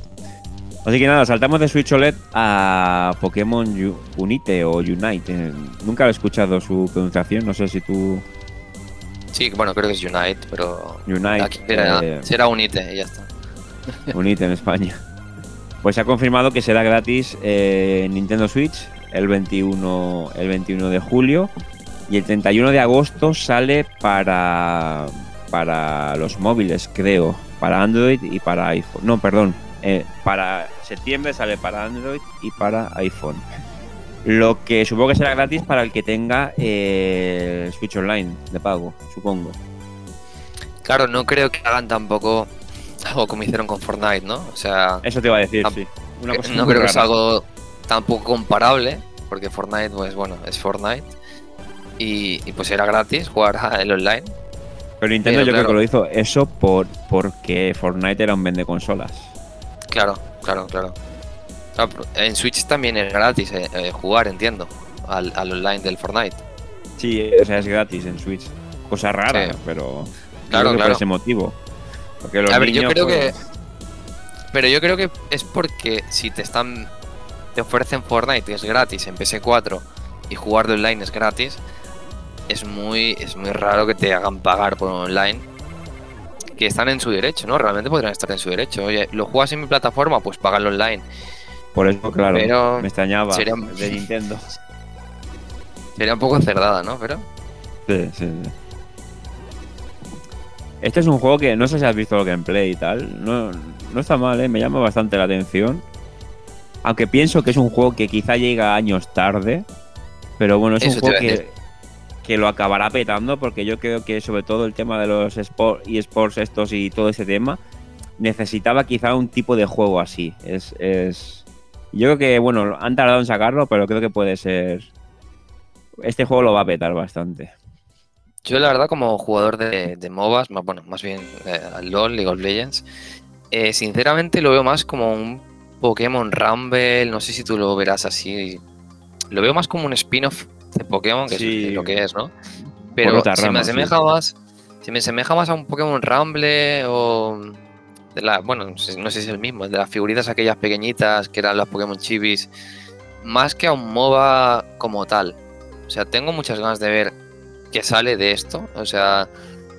Así que nada, saltamos de Switch OLED a Pokémon Unite o Unite. Nunca he escuchado su pronunciación, no sé si tú Sí, bueno, creo que es Unite, pero. Unite. Aquí eh, será Unite y ya está. Unite en España. Pues se ha confirmado que será gratis en Nintendo Switch el 21, el 21 de julio y el 31 de agosto sale para, para los móviles, creo, para Android y para iPhone. No, perdón, eh, para septiembre sale para Android y para iPhone. Lo que supongo que será gratis para el que tenga eh, Switch Online de pago, supongo. Claro, no creo que hagan tampoco algo como hicieron con Fortnite, ¿no? O sea. Eso te iba a decir, sí. no creo que sea algo tampoco comparable, porque Fortnite, pues bueno, es Fortnite. Y, pues era gratis jugar el online. Pero Nintendo yo creo que lo hizo eso por porque Fortnite era un vende consolas. Claro, claro, claro. Ah, en Switch también es gratis eh, eh, jugar, entiendo, al, online del Fortnite. Sí, o sea, es gratis en Switch. Cosa rara, pero. Claro, claro. Por ese motivo. Porque los A ver, yo creo que. Pues, pero yo creo que es porque si te están. Te ofrecen Fortnite, es gratis en PS4, y jugar de online es gratis, es muy, es muy raro que te hagan pagar por online. Que están en su derecho, ¿no? Realmente podrían estar en su derecho. Oye, ¿lo juegas en mi plataforma? Pues págalo online. Por eso, claro, me extrañaba de Nintendo. Sería un poco cerdada, ¿no? Pero. Sí, sí, sí. Este es un juego que no sé si has visto el gameplay y tal. No, no está mal, ¿eh? Me llama bastante la atención. Aunque pienso que es un juego que quizá llega años tarde, pero bueno, es un juego que, que, lo acabará petando porque yo creo que sobre todo el tema de los sport, y sports estos y todo ese tema necesitaba quizá un tipo de juego así. Es, es... Yo creo que, bueno, han tardado en sacarlo, pero creo que puede ser... Este juego lo va a petar bastante. Yo la verdad como jugador de, de MOBAs, más, bueno, más bien eh, LOL, League of Legends, eh, sinceramente lo veo más como un Pokémon Rumble, no sé si tú lo verás así. Lo veo más como un spin-off de Pokémon, que es lo que es, ¿no? Pero se me asemeja más. Se me asemeja más a un Pokémon Rumble o. De la, bueno, no sé, si es el mismo, de las figuritas aquellas pequeñitas que eran los Pokémon Chibis. Más que a un MOBA como tal. O sea, tengo muchas ganas de ver qué sale de esto. O sea,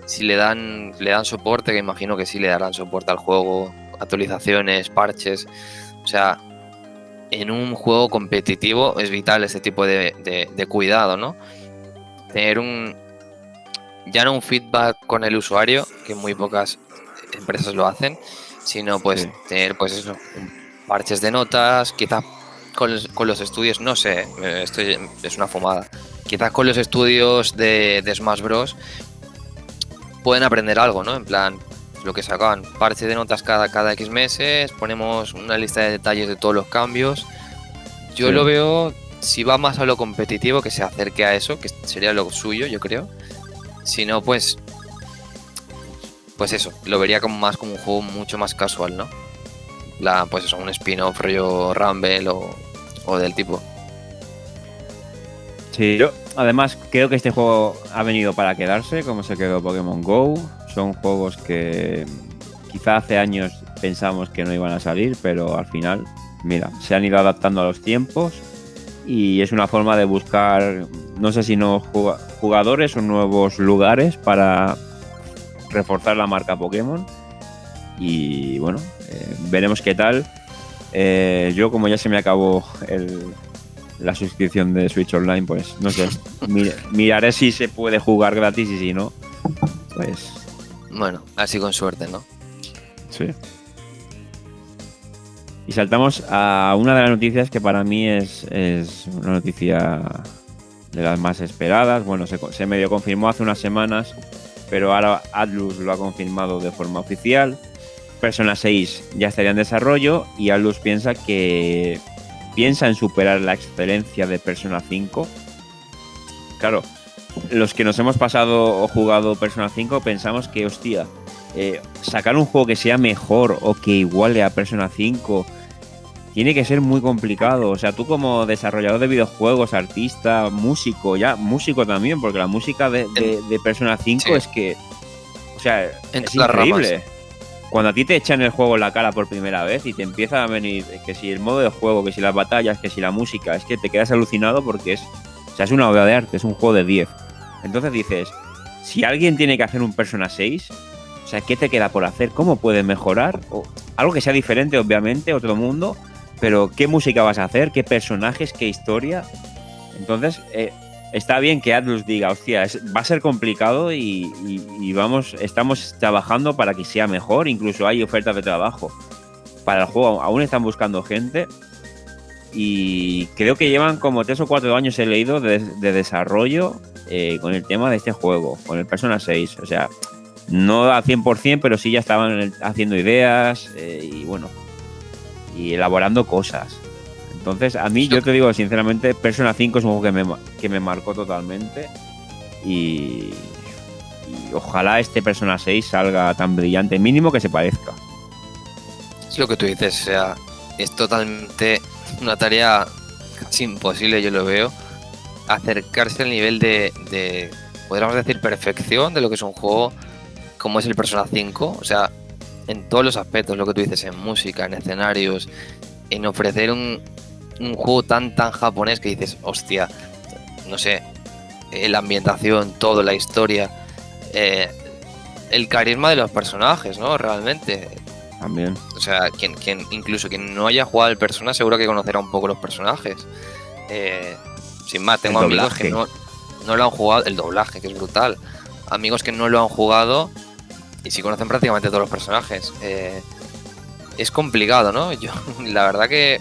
si le dan, le dan soporte, que imagino que sí le darán soporte al juego, actualizaciones, parches. O sea, en un juego competitivo es vital ese tipo de, cuidado, ¿no? Tener un. Ya no un feedback con el usuario, que muy pocas empresas lo hacen, sino pues tener, pues eso, parches de notas, quizás con, con, los estudios, no sé, estoy, es una fumada. Quizás con los estudios de, de Smash Bros. pueden aprender algo, ¿no? En plan, lo que sacan, parche de notas cada, cada X meses, ponemos una lista de detalles de todos los cambios. Yo lo veo, si va más a lo competitivo, que se acerque a eso, que sería lo suyo, yo creo. Si no, pues. Pues eso, lo vería como más como un juego mucho más casual, ¿no? La, pues eso, un spin-off rollo Rumble o, o del tipo. Sí, yo además creo que este juego ha venido para quedarse, como se quedó Pokémon Go. Son juegos que quizá hace años pensamos que no iban a salir, pero al final, mira, se han ido adaptando a los tiempos y es una forma de buscar, no sé si no jugadores o nuevos lugares para reforzar la marca Pokémon. Y bueno, eh, veremos qué tal. Eh, yo como ya se me acabó el, la suscripción de Switch Online, pues no sé. miraré si se puede jugar gratis y si no, pues. Bueno, así con suerte, ¿no? Sí. Y saltamos a una de las noticias que para mí es, una noticia de las más esperadas. Bueno, se, se medio confirmó hace unas semanas, pero ahora Atlus lo ha confirmado de forma oficial. Persona 6 ya estaría en desarrollo y Atlus piensa que piensa en superar la excelencia de Persona 5. Claro, los que nos hemos pasado o jugado Persona 5 pensamos que, hostia, eh, sacar un juego que sea mejor o que iguale a Persona 5 tiene que ser muy complicado. O sea, tú como desarrollador de videojuegos, artista, músico, ya músico también, porque la música de, Persona 5 es que, o sea, es increíble cuando a ti te echan el juego en la cara por primera vez y te empieza a venir que si el modo de juego, que si las batallas, que si la música, es que te quedas alucinado porque es, o sea, es una obra de arte, es un juego de 10. Entonces dices, si alguien tiene que hacer un Persona 6, o sea, ¿qué te queda por hacer? ¿Cómo puedes mejorar? O, algo que sea diferente, obviamente, otro mundo, pero ¿qué música vas a hacer? ¿Qué personajes? ¿Qué historia? Entonces, eh, está bien que Atlus diga, hostia, va a ser complicado y, vamos, estamos trabajando para que sea mejor, incluso hay ofertas de trabajo para el juego, aún están buscando gente y creo que llevan como tres o cuatro años he leído de, desarrollo eh, con el tema de este juego, con el Persona 6, o sea, no al 100%, pero sí ya estaban haciendo ideas eh, y bueno, y elaborando cosas. Entonces, a mí, yo te digo sinceramente, Persona 5 es un juego que me, que me marcó totalmente. Y, ojalá este Persona 6 salga tan brillante, mínimo que se parezca. Es lo que tú dices, o sea, es totalmente una tarea casi imposible, yo lo veo, acercarse al nivel de, de, podríamos decir, perfección de lo que es un juego como es el Persona 5, o sea, en todos los aspectos, lo que tú dices, en música, en escenarios, en ofrecer un, un juego tan tan japonés que dices, hostia, no sé, eh, la ambientación, todo, la historia, eh, el carisma de los personajes, ¿no? Realmente. También. O sea, quien, quien, incluso quien no haya jugado al persona seguro que conocerá un poco los personajes. Eh, sin más, tengo amigos que no, no lo han jugado, el doblaje, que es brutal. Amigos que no lo han jugado y sí conocen prácticamente todos los personajes. es complicado, ¿no? Yo, la verdad que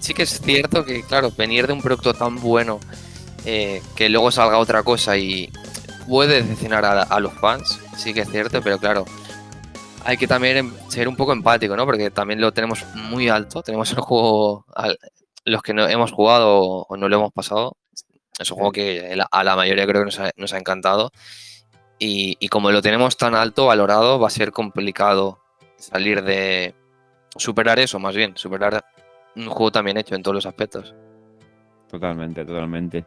sí que es cierto que, claro, venir de un producto tan bueno eh, que luego salga otra cosa y puede decepcionar a, los fans, sí que es cierto, pero claro, hay que también em, ser un poco empático, ¿no? Porque también lo tenemos muy alto, tenemos el juego, los que no hemos jugado o no lo hemos pasado, es un juego que a la mayoría creo que nos ha, encantado. Y, como lo tenemos tan alto valorado, va a ser complicado salir de superar eso, más bien, superar un juego también hecho en todos los aspectos. Totalmente, totalmente.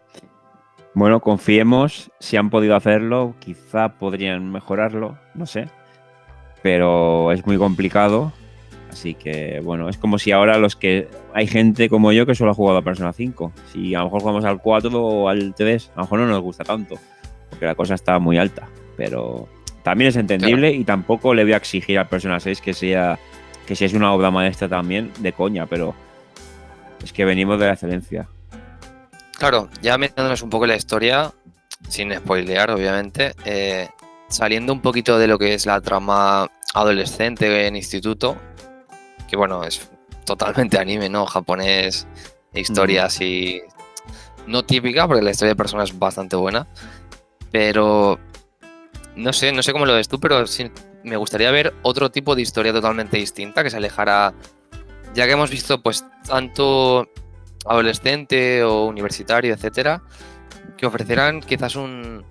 Bueno, confiemos, si han podido hacerlo, quizá podrían mejorarlo, no sé. Pero es muy complicado. Así que, bueno, es como si ahora los que. Hay gente como yo que solo ha jugado a Persona 5. Si a lo mejor jugamos al 4 o al 3, a lo mejor no nos gusta tanto. Porque la cosa está muy alta. Pero también es entendible y tampoco le voy a exigir a Persona 6 que sea. Que si es una obra maestra también, de coña, pero. Es que venimos de la excelencia. Claro, ya metiéndonos un poco en la historia, sin spoilear, obviamente, eh, saliendo un poquito de lo que es la trama adolescente en instituto, que bueno, es totalmente anime, ¿no? Japonés, historia así. No típica, porque la historia de personas es bastante buena. Pero. No sé, no sé cómo lo ves tú, pero sí, me gustaría ver otro tipo de historia totalmente distinta que se alejara. Ya que hemos visto, pues, tanto adolescente o universitario, etcétera, que ofrecerán quizás un,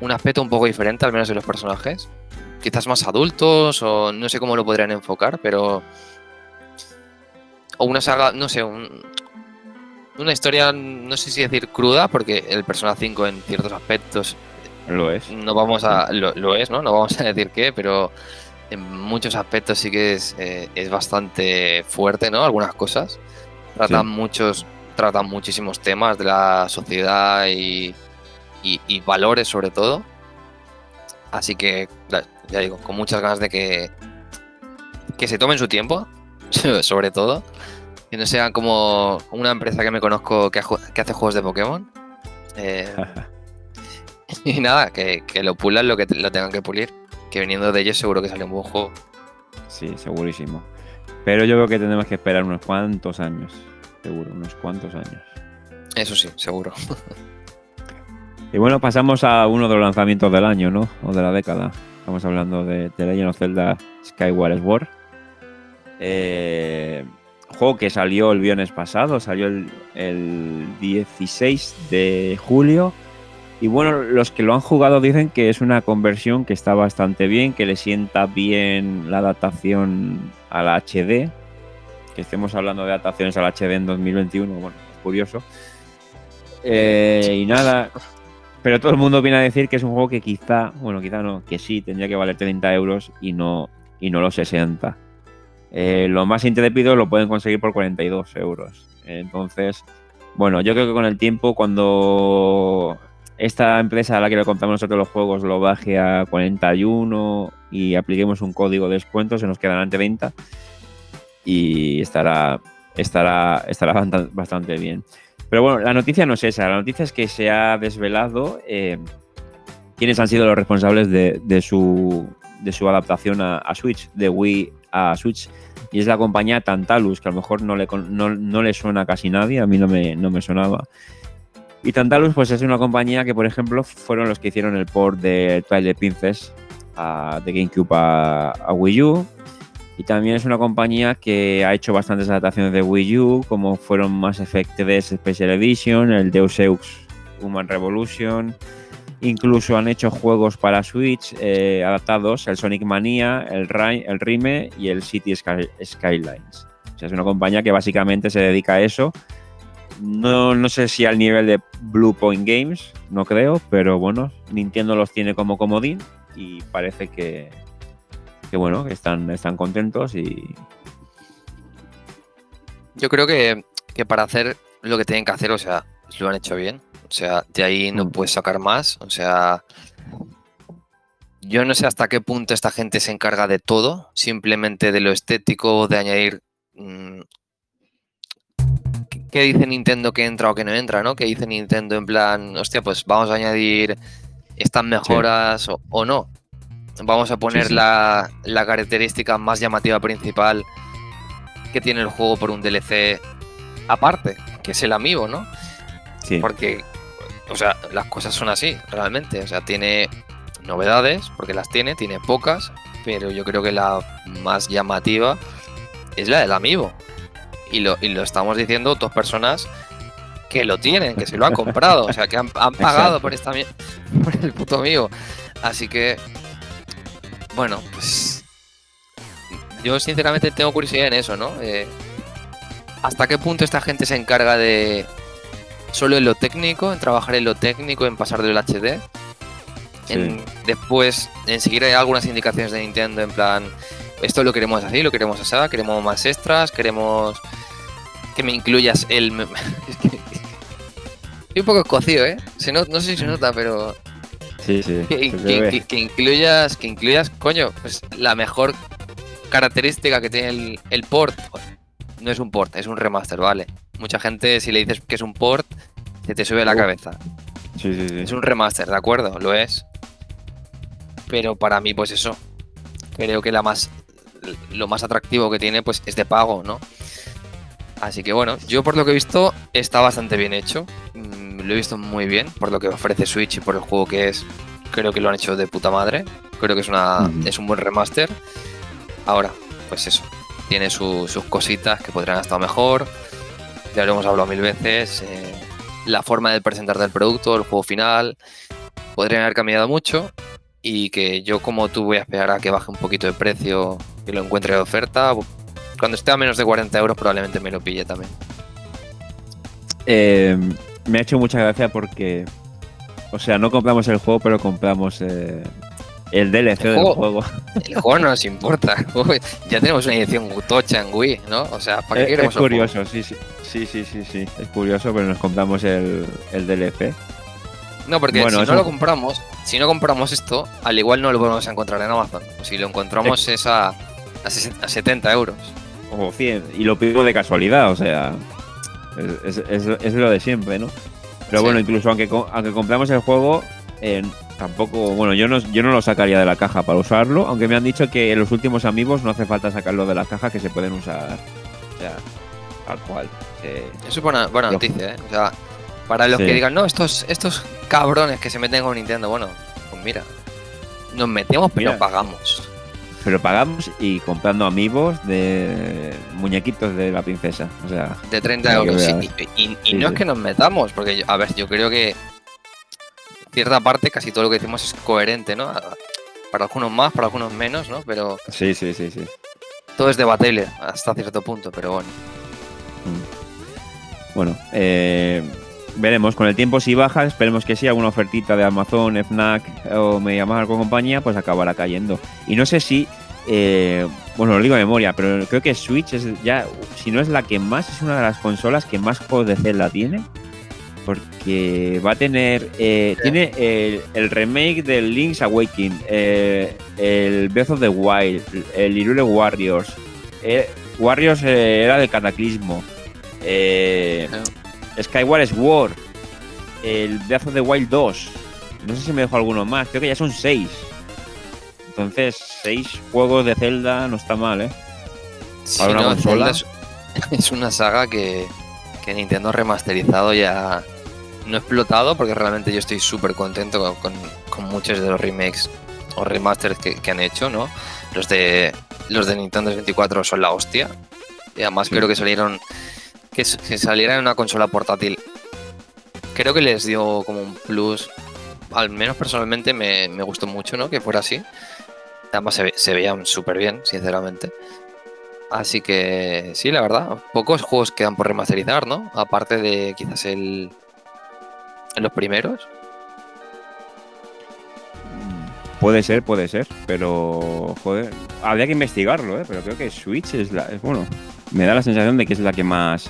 un aspecto un poco diferente, al menos de los personajes. Quizás más adultos, o no sé cómo lo podrían enfocar, pero. O una saga, no sé, una historia, no sé si decir cruda, porque el Persona 5 en ciertos aspectos. Lo es. No vamos a. Lo, es, ¿no? No vamos a decir qué, pero en muchos aspectos sí que es, eh, es bastante fuerte, ¿no? Algunas cosas. Tratan muchos tratan muchísimos temas de la sociedad y, valores sobre todo. Así que, ya digo, con muchas ganas de que, que se tomen su tiempo, sobre todo. Que no sean como una empresa que me conozco que, hace juegos de Pokémon. Eh, y nada, que, lo pulan lo que lo tengan que pulir. Que viniendo de ellos seguro que sale un buen juego. Sí, segurísimo. Pero yo creo que tenemos que esperar unos cuantos años seguro, unos cuantos años. Eso sí, seguro. y bueno, pasamos a uno de los lanzamientos del año, ¿no? O de la década. Estamos hablando de The Legend of Zelda Skyward Sword. Eh, juego que salió el viernes pasado, salió el, el 16 de julio. Y bueno, los que lo han jugado dicen que es una conversión que está bastante bien, que le sienta bien la adaptación a la HD, que estemos hablando de adaptaciones al HD en 2021, bueno, es curioso. Eh, y nada, pero todo el mundo viene a decir que es un juego que quizá, bueno, quizá no, que sí, tendría que valer 30 euros y no, y no los 60. Eh, lo más intrépido lo pueden conseguir por 42 euros. Entonces, bueno, yo creo que con el tiempo, cuando esta empresa a la que le contamos nosotros los juegos lo baje a 41 y apliquemos un código de descuento, se nos quedarán ante 20 y estará, estará, estará bastante bien. Pero bueno, la noticia no es esa, la noticia es que se ha desvelado eh, quiénes han sido los responsables de, su, de su adaptación a, Switch, de Wii a Switch. Y es la compañía Tantalus, que a lo mejor no le, no, le suena a casi nadie, a mí no me, no me sonaba. Y Tantalus, pues es una compañía que, por ejemplo, fueron los que hicieron el port de Twilight Princess a, de GameCube a Wii U. Y también es una compañía que ha hecho bastantes adaptaciones de Wii U, como fueron Mass Effect 3 Special Edition, el Deus Ex Human Revolution. Incluso han hecho juegos para Switch eh, adaptados, el Sonic Mania, el, el Rime y el City Skylines. O sea, es una compañía que básicamente se dedica a eso. No, no sé si al nivel de Blue Point Games, no creo, pero bueno, Nintendo los tiene como comodín y parece que, que bueno, están, están contentos y... Yo creo que, para hacer lo que tienen que hacer, o sea, lo han hecho bien. O sea, de ahí no mm. puedes sacar más. O sea, yo no sé hasta qué punto esta gente se encarga de todo, simplemente de lo estético, de añadir... Mm, ¿Qué dice Nintendo que entra o que no entra, no? ¿Qué dice Nintendo en plan, hostia, pues vamos a añadir estas mejoras o, no? Vamos a poner La, característica más llamativa principal que tiene el juego por un DLC aparte, que es el amigo, ¿no? Sí. Porque, o sea, las cosas son así, realmente. O sea, tiene novedades, porque las tiene, tiene pocas, pero yo creo que la más llamativa es la del amigo. Y lo, y lo estamos diciendo dos personas que lo tienen, que se lo han comprado, o sea, que han, han pagado por, esta, por el puto amigo. Así que, bueno, pues yo sinceramente tengo curiosidad en eso, ¿no? Eh, ¿Hasta qué punto esta gente se encarga de solo en lo técnico, en trabajar en lo técnico, en pasar del HD? En- después, en seguir algunas indicaciones de Nintendo en plan, esto lo queremos así, lo queremos así, queremos más extras, queremos que me incluyas el... Estoy un poco escocido, ¿eh? Se no, no sé si se nota, pero Sí, sí. que, incluyas, que incluyas, coño, pues la mejor característica que tiene el, el port. pues, no es un port, es un remaster, ¿vale? Mucha gente, si le dices que es un port, se te sube la cabeza. Sí, sí, sí. Es un remaster, ¿de acuerdo? Lo es. Pero para mí, pues eso. Creo que la más. Lo más atractivo que tiene, pues, es de pago, ¿no? Así que bueno, yo por lo que he visto, está bastante bien hecho. Mm, Lo he visto muy bien, por lo que ofrece Switch y por el juego que es. Creo que lo han hecho de puta madre. Creo que es una. Es un buen remaster. Ahora, pues eso. Tiene su- sus cositas que podrían haber estado mejor. Ya lo hemos hablado mil veces. eh, la forma de presentar el producto, el juego final, podrían haber cambiado mucho. Y que yo, como tú, voy a esperar a que baje un poquito de precio y lo encuentre de oferta. Cuando esté a menos de 40 euros, probablemente me lo pille también. Eh, me ha hecho mucha gracia porque, o sea, no compramos el juego, pero compramos eh, el DLC ¿El del juego? El juego no nos importa. Ya tenemos una edición tocha en Wii, ¿no? O sea, ¿para qué Es, queremos es curioso, sí, sí, sí, sí, sí, sí, es curioso, pero nos compramos el, el DLC. No, porque Bueno, si no lo compramos, si no compramos esto, al igual no lo podemos encontrar en Amazon. Si lo encontramos es a, a, sesen- a 70 euros. O 100, y lo pido de casualidad, o sea, es, es- es- es lo de siempre, ¿no? Pero Sí. bueno, incluso aunque, aunque compramos el juego, eh, tampoco, bueno, yo no, yo no lo sacaría de la caja para usarlo, aunque me han dicho que en los últimos amigos no hace falta sacarlo de la caja, que se pueden usar, o sea, tal cual. que- Eso es buena, buena noticia, ¿eh? O sea, para los Sí. que digan, no, estos, estos cabrones que se meten con Nintendo, bueno, pues mira, nos metemos pero Mira. pagamos. pero pagamos y comprando amigos de muñequitos de la princesa, o sea, De 30 Para que euros. sí, y y- y Sí, no es que nos metamos, porque, yo- a ver, yo creo que cierta parte, casi todo lo que decimos es coherente, ¿no? Para algunos más, para algunos menos, ¿no? Pero sí, sí, sí, sí. todo es debatible hasta cierto punto, pero bueno. Bueno, eh, veremos con el tiempo si baja, esperemos que sí, alguna ofertita de Amazon, Fnac o MediaMarkt o compañía, pues acabará cayendo. Y no sé si, eh, bueno, lo digo de memoria, pero creo que Switch es ya, si no es la que más, es una de las consolas que más juegos de Zelda tiene. Porque va a tener, eh, tiene el, el remake del Link's Awakening, eh, el Breath of the Wild, el Hyrule Warriors. Warriors era del Cataclismo. Eh, Skyward Sword, el Breath of the Wild 2. No sé si me dejo alguno más, creo que ya son 6. Entonces, 6 juegos de Zelda no está mal, ¿eh? Para una no, consola. Zelda es, es una saga que, que Nintendo ha remasterizado ya. No explotado, porque realmente yo estoy súper contento con, con- con muchos de los remakes o remasters que, que han hecho, ¿no? Los de los de Nintendo 64 son la hostia. Y además Sí. creo que salieron. Que, saliera en una consola portátil. Creo que les dio como un plus. Al menos personalmente me, me gustó mucho, ¿no? Que fuera así. Además se, se veían súper bien, sinceramente. Así que sí, la verdad, pocos juegos quedan por remasterizar, ¿no? Aparte de quizás el. los primeros. Puede ser, puede ser, pero joder, habría que investigarlo, ¿eh? Pero creo que Switch es la, es, bueno, me da la sensación de que es la que más,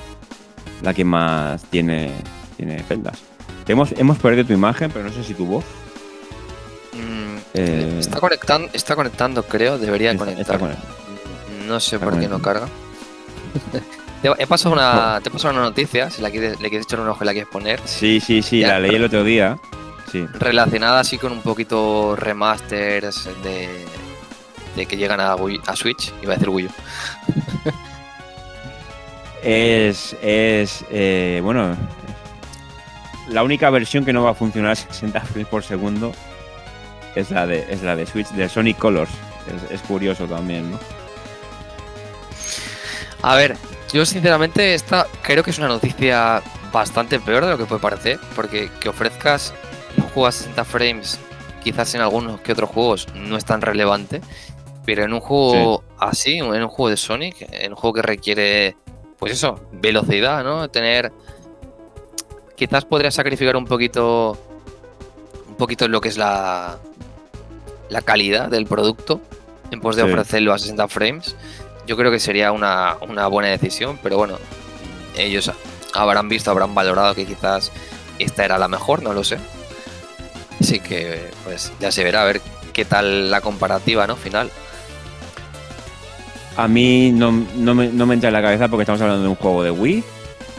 la que más tiene, tiene celdas. Hemos, hemos perdido tu imagen, pero no sé si tu voz. Mm, Eh, está conectando, está conectando, creo, debería está- conectar. está él. No sé por qué no carga. te, he pasado una, te he pasado una noticia, si la quieres, le quieres echar un ojo y la quieres poner, Sí, sí, sí, Ya, la leí el otro día. Sí. relacionada así con un poquito remasters de, de que llegan a, Wii- a Switch, iba a decir Wii U. es, es eh, bueno, la única versión que no va a funcionar a 60 frames por segundo es la de, es la de Switch, de Sonic Colors. Es, curioso también, ¿no? A ver, yo sinceramente esta creo que es una noticia bastante peor de lo que puede parecer, porque que ofrezcas un juego a 60 frames, quizás en algunos que otros juegos no es tan relevante, pero en un juego así, en un juego de Sonic, en un juego que requiere, pues eso, velocidad, ¿no? Tener quizás podría sacrificar un poquito un poquito lo que es la la calidad del producto en pos de ofrecerlo a 60 frames. Yo creo que sería una, buena decisión, pero bueno, ellos habrán visto, habrán valorado que quizás esta era la mejor, no lo sé. Así que pues ya se verá a ver qué tal la comparativa, ¿no? Final. A mí no, me, no me entra en la cabeza porque estamos hablando de un juego de Wii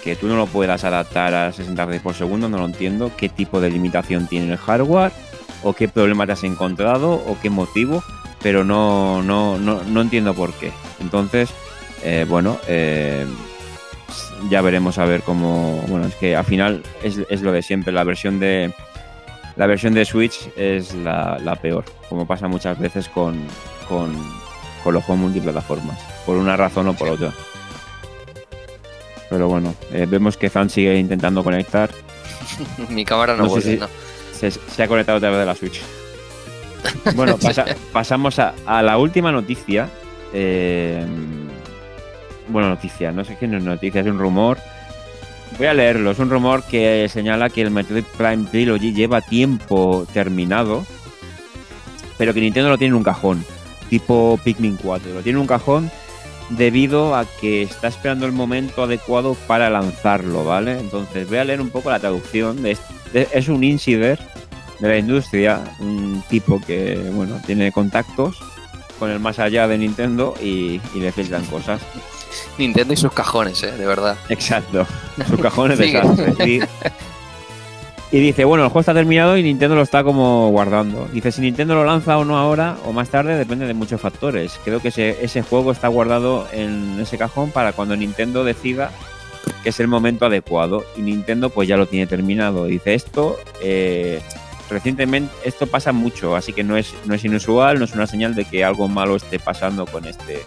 que tú no lo puedas adaptar a 60 frames por segundo, no lo entiendo. ¿Qué tipo de limitación tiene el hardware? ¿O qué problema te has encontrado? ¿O qué motivo? Pero no, no, no, entiendo por qué. Entonces, eh, bueno, eh, ya veremos a ver cómo. Bueno, es que al final es, lo de siempre. La versión de. La versión de Switch es la, peor, como pasa muchas veces con, con, con los juegos multiplataformas, por una razón o por otra. Pero bueno, eh, vemos que Zan sigue intentando conectar. Mi cámara no, vuelve, no. Se, ha conectado otra vez de la Switch. Bueno, pasamos a, la última noticia. Eh, bueno, noticia, no sé qué no es noticia, es un rumor. Voy a leerlo, es un rumor que señala que el Metroid Prime Trilogy lleva tiempo terminado, pero que Nintendo lo tiene en un cajón, tipo Pikmin 4. Lo tiene en un cajón debido a que está esperando el momento adecuado para lanzarlo, ¿vale? Entonces voy a leer un poco la traducción. De es un insider de la industria, un tipo que, bueno, tiene contactos con el más allá de Nintendo y, le filtran cosas. Nintendo y sus cajones, ¿eh? De verdad. Exacto. Sus cajones de y dice, bueno, el juego está terminado y Nintendo lo está como guardando. Dice, si Nintendo lo lanza o no ahora o más tarde depende de muchos factores. Creo que ese, ese juego está guardado en ese cajón para cuando Nintendo decida que es el momento adecuado. Y Nintendo pues ya lo tiene terminado. Dice, esto eh, recientemente, esto pasa mucho, así que no es, no es inusual, no es una señal de que algo malo esté pasando con este,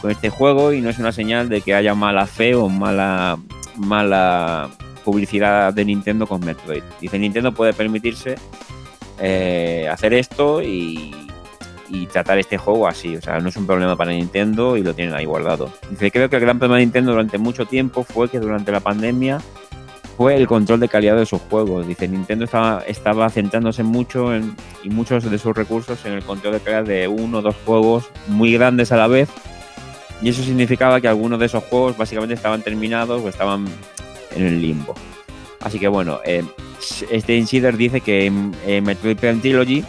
con este juego y no es una señal de que haya mala fe o mala, mala publicidad de Nintendo con Metroid. Dice, Nintendo puede permitirse eh, hacer esto y, tratar este juego así. O sea, no es un problema para Nintendo y lo tienen ahí guardado. Dice, creo que el gran problema de Nintendo durante mucho tiempo fue que durante la pandemia fue el control de calidad de sus juegos. Dice, Nintendo estaba, estaba centrándose mucho en, y muchos de sus recursos en el control de calidad de uno o dos juegos muy grandes a la vez. Y eso significaba que algunos de esos juegos básicamente estaban terminados o estaban en el limbo. Así que bueno, eh, este Insider dice que eh, Metroid Prime Trilogy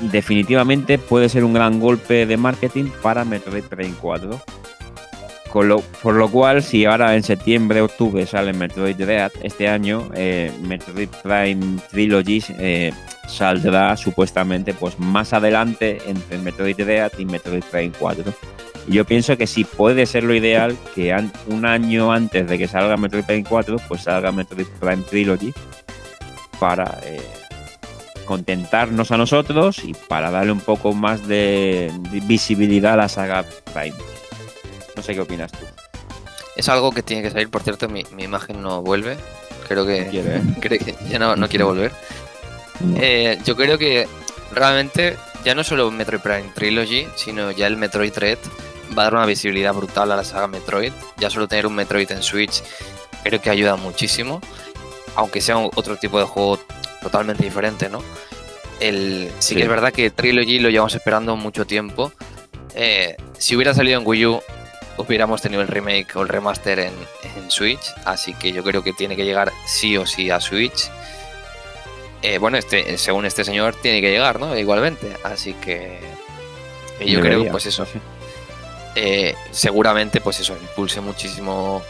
definitivamente puede ser un gran golpe de marketing para Metroid Prime 4. por lo cual, si ahora en septiembre, octubre sale Metroid Dread este año, eh, Metroid Prime Trilogy saldrá supuestamente pues más adelante entre Metroid Dread y Metroid Prime 4 yo pienso que sí puede ser lo ideal que un año antes de que salga Metroid Prime 4, pues salga Metroid Prime Trilogy para eh, contentarnos a nosotros y para darle un poco más de, visibilidad a la saga Prime. No sé qué opinas tú. Es algo que tiene que salir, por cierto, mi, imagen no vuelve. Creo que, ¿eh? creo que ya no, no quiere volver. Eh, yo creo que realmente ya no solo Metroid Prime Trilogy, sino ya el Metroid Red va a dar una visibilidad brutal a la saga Metroid. Ya solo tener un Metroid en Switch creo que ayuda muchísimo, aunque sea otro tipo de juego totalmente diferente, ¿no? El, sí, que es verdad que Trilogy lo llevamos esperando mucho tiempo. Eh, si hubiera salido en Wii U, hubiéramos tenido el remake o el remaster en, Switch, así que yo creo que tiene que llegar sí o sí a Switch. Eh, bueno, este, según este señor, tiene que llegar, ¿no? Igualmente, así que yo creo, pues eso. Eh, seguramente pues eso impulse muchísimo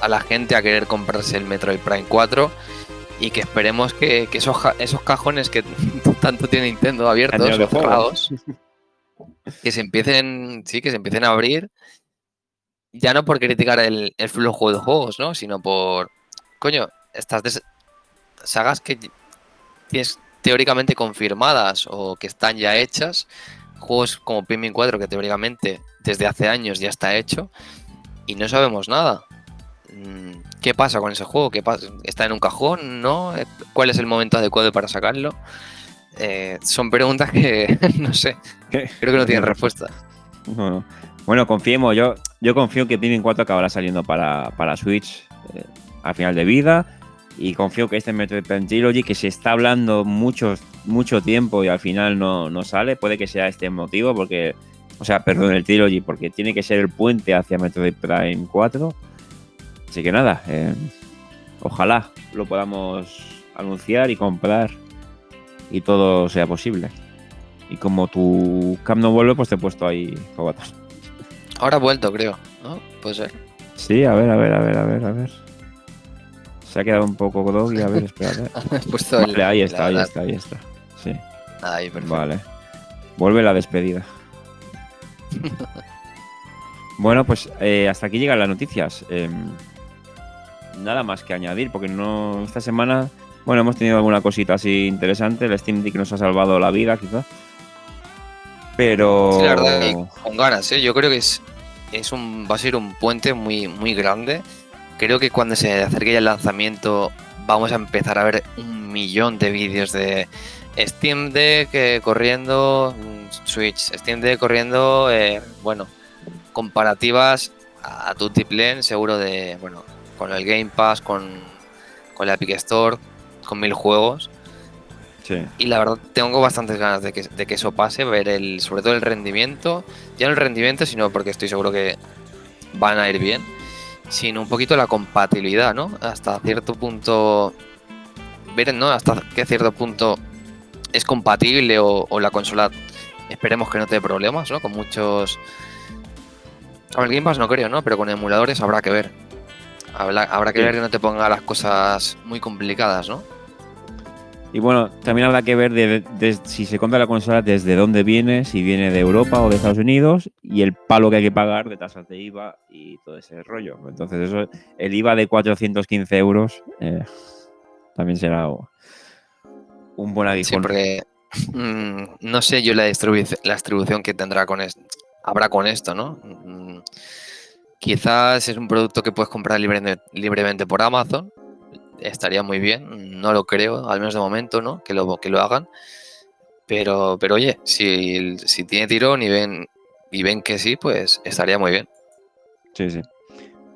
a la gente a querer comprarse el Metroid Prime 4 y que esperemos que, esos, esos cajones que tanto tiene Nintendo abiertos o cerrados que se empiecen sí que se empiecen a abrir ya no por criticar el, flujo de juegos, ¿no? Sino por, coño, estas sagas que tienes teóricamente confirmadas o que están ya hechas, juegos como Pikmin 4 que teóricamente desde hace años ya está hecho y no sabemos nada. Mm, ¿Qué pasa con ese juego? ¿Qué pasa? ¿Está en un cajón? ¿No? ¿Cuál es el momento adecuado para sacarlo? Eh, son preguntas que no sé. Creo que no tienen respuesta. Bueno, confiemos. Yo, yo confío que Pikmin 4 acabará saliendo para, para Switch eh, al final de vida. Y confío que este Metroid Prime Trilogy, que se está hablando mucho, mucho tiempo y al final no, no sale, puede que sea este motivo, porque. O sea, perdón, el Trilogy, porque tiene que ser el puente hacia Metroid Prime 4. Así que nada, eh, ojalá lo podamos anunciar y comprar y todo sea posible. Y como tu Cam no vuelve, pues te he puesto ahí fogatas. Ahora ha vuelto, creo, ¿no? Puede ser. Sí, a ver, a ver, a ver, a ver, a ver. Se ha quedado un poco doggy, a ver, espérate. vale, ahí está, ahí está, ahí está. Sí. Ahí, perfecto. Vale. Vuelve la despedida. bueno, pues eh, hasta aquí llegan las noticias. Em, nada más que añadir, porque no esta semana bueno, hemos tenido alguna cosita así interesante. El Steam Deck nos ha salvado la vida, quizás. Pero. Sí, la verdad, con ganas, ¿eh? Yo creo que es, es un, va a ser un puente muy, muy grande. Creo que cuando se acerque ya el lanzamiento, vamos a empezar a ver un millón de vídeos de Steam Deck eh, corriendo, Switch, Steam Deck corriendo, eh, bueno, comparativas a Tutiplen, seguro de, bueno, con el Game Pass, con, con la Epic Store con mil juegos. Y la verdad tengo bastantes ganas de que, de que, eso pase, ver el, sobre todo el rendimiento, ya no el rendimiento, sino porque estoy seguro que van a ir bien, sino un poquito la compatibilidad, ¿no? Hasta cierto punto, ver, ¿no? Hasta qué cierto punto es compatible o, la consola esperemos que no te dé problemas, ¿no? Con muchos... Con el Game Pass no creo, ¿no? Pero con emuladores habrá que ver. Habrá, que ver que no te ponga las cosas muy complicadas, ¿no? Y bueno, también habrá que ver de, si se compra la consola desde dónde viene, si viene de Europa o de Estados Unidos, y el palo que hay que pagar de tasas de IVA y todo ese rollo. Entonces, eso, el IVA de 415 euros eh, también será un buen adición. Siempre, mm, no sé yo la, distribución, la distribución que tendrá con habrá con esto, ¿no? Mm, quizás es un producto que puedes comprar libremente por Amazon, estaría muy bien, no lo creo, al menos de momento, ¿no? Que lo, que lo hagan. Pero, pero oye, si, si tiene tirón y ven, y ven que sí, pues estaría muy bien. Sí, sí.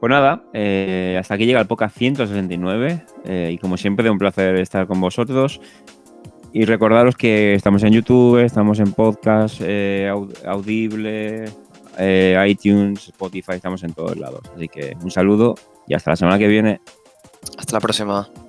Pues nada, eh, hasta aquí llega el podcast 169 eh, y como siempre, de un placer estar con vosotros. Y recordaros que estamos en YouTube, estamos en podcast, eh, audible, iTunes, Spotify, estamos en todos lados. Así que un saludo y hasta la semana que viene. Hasta la próxima.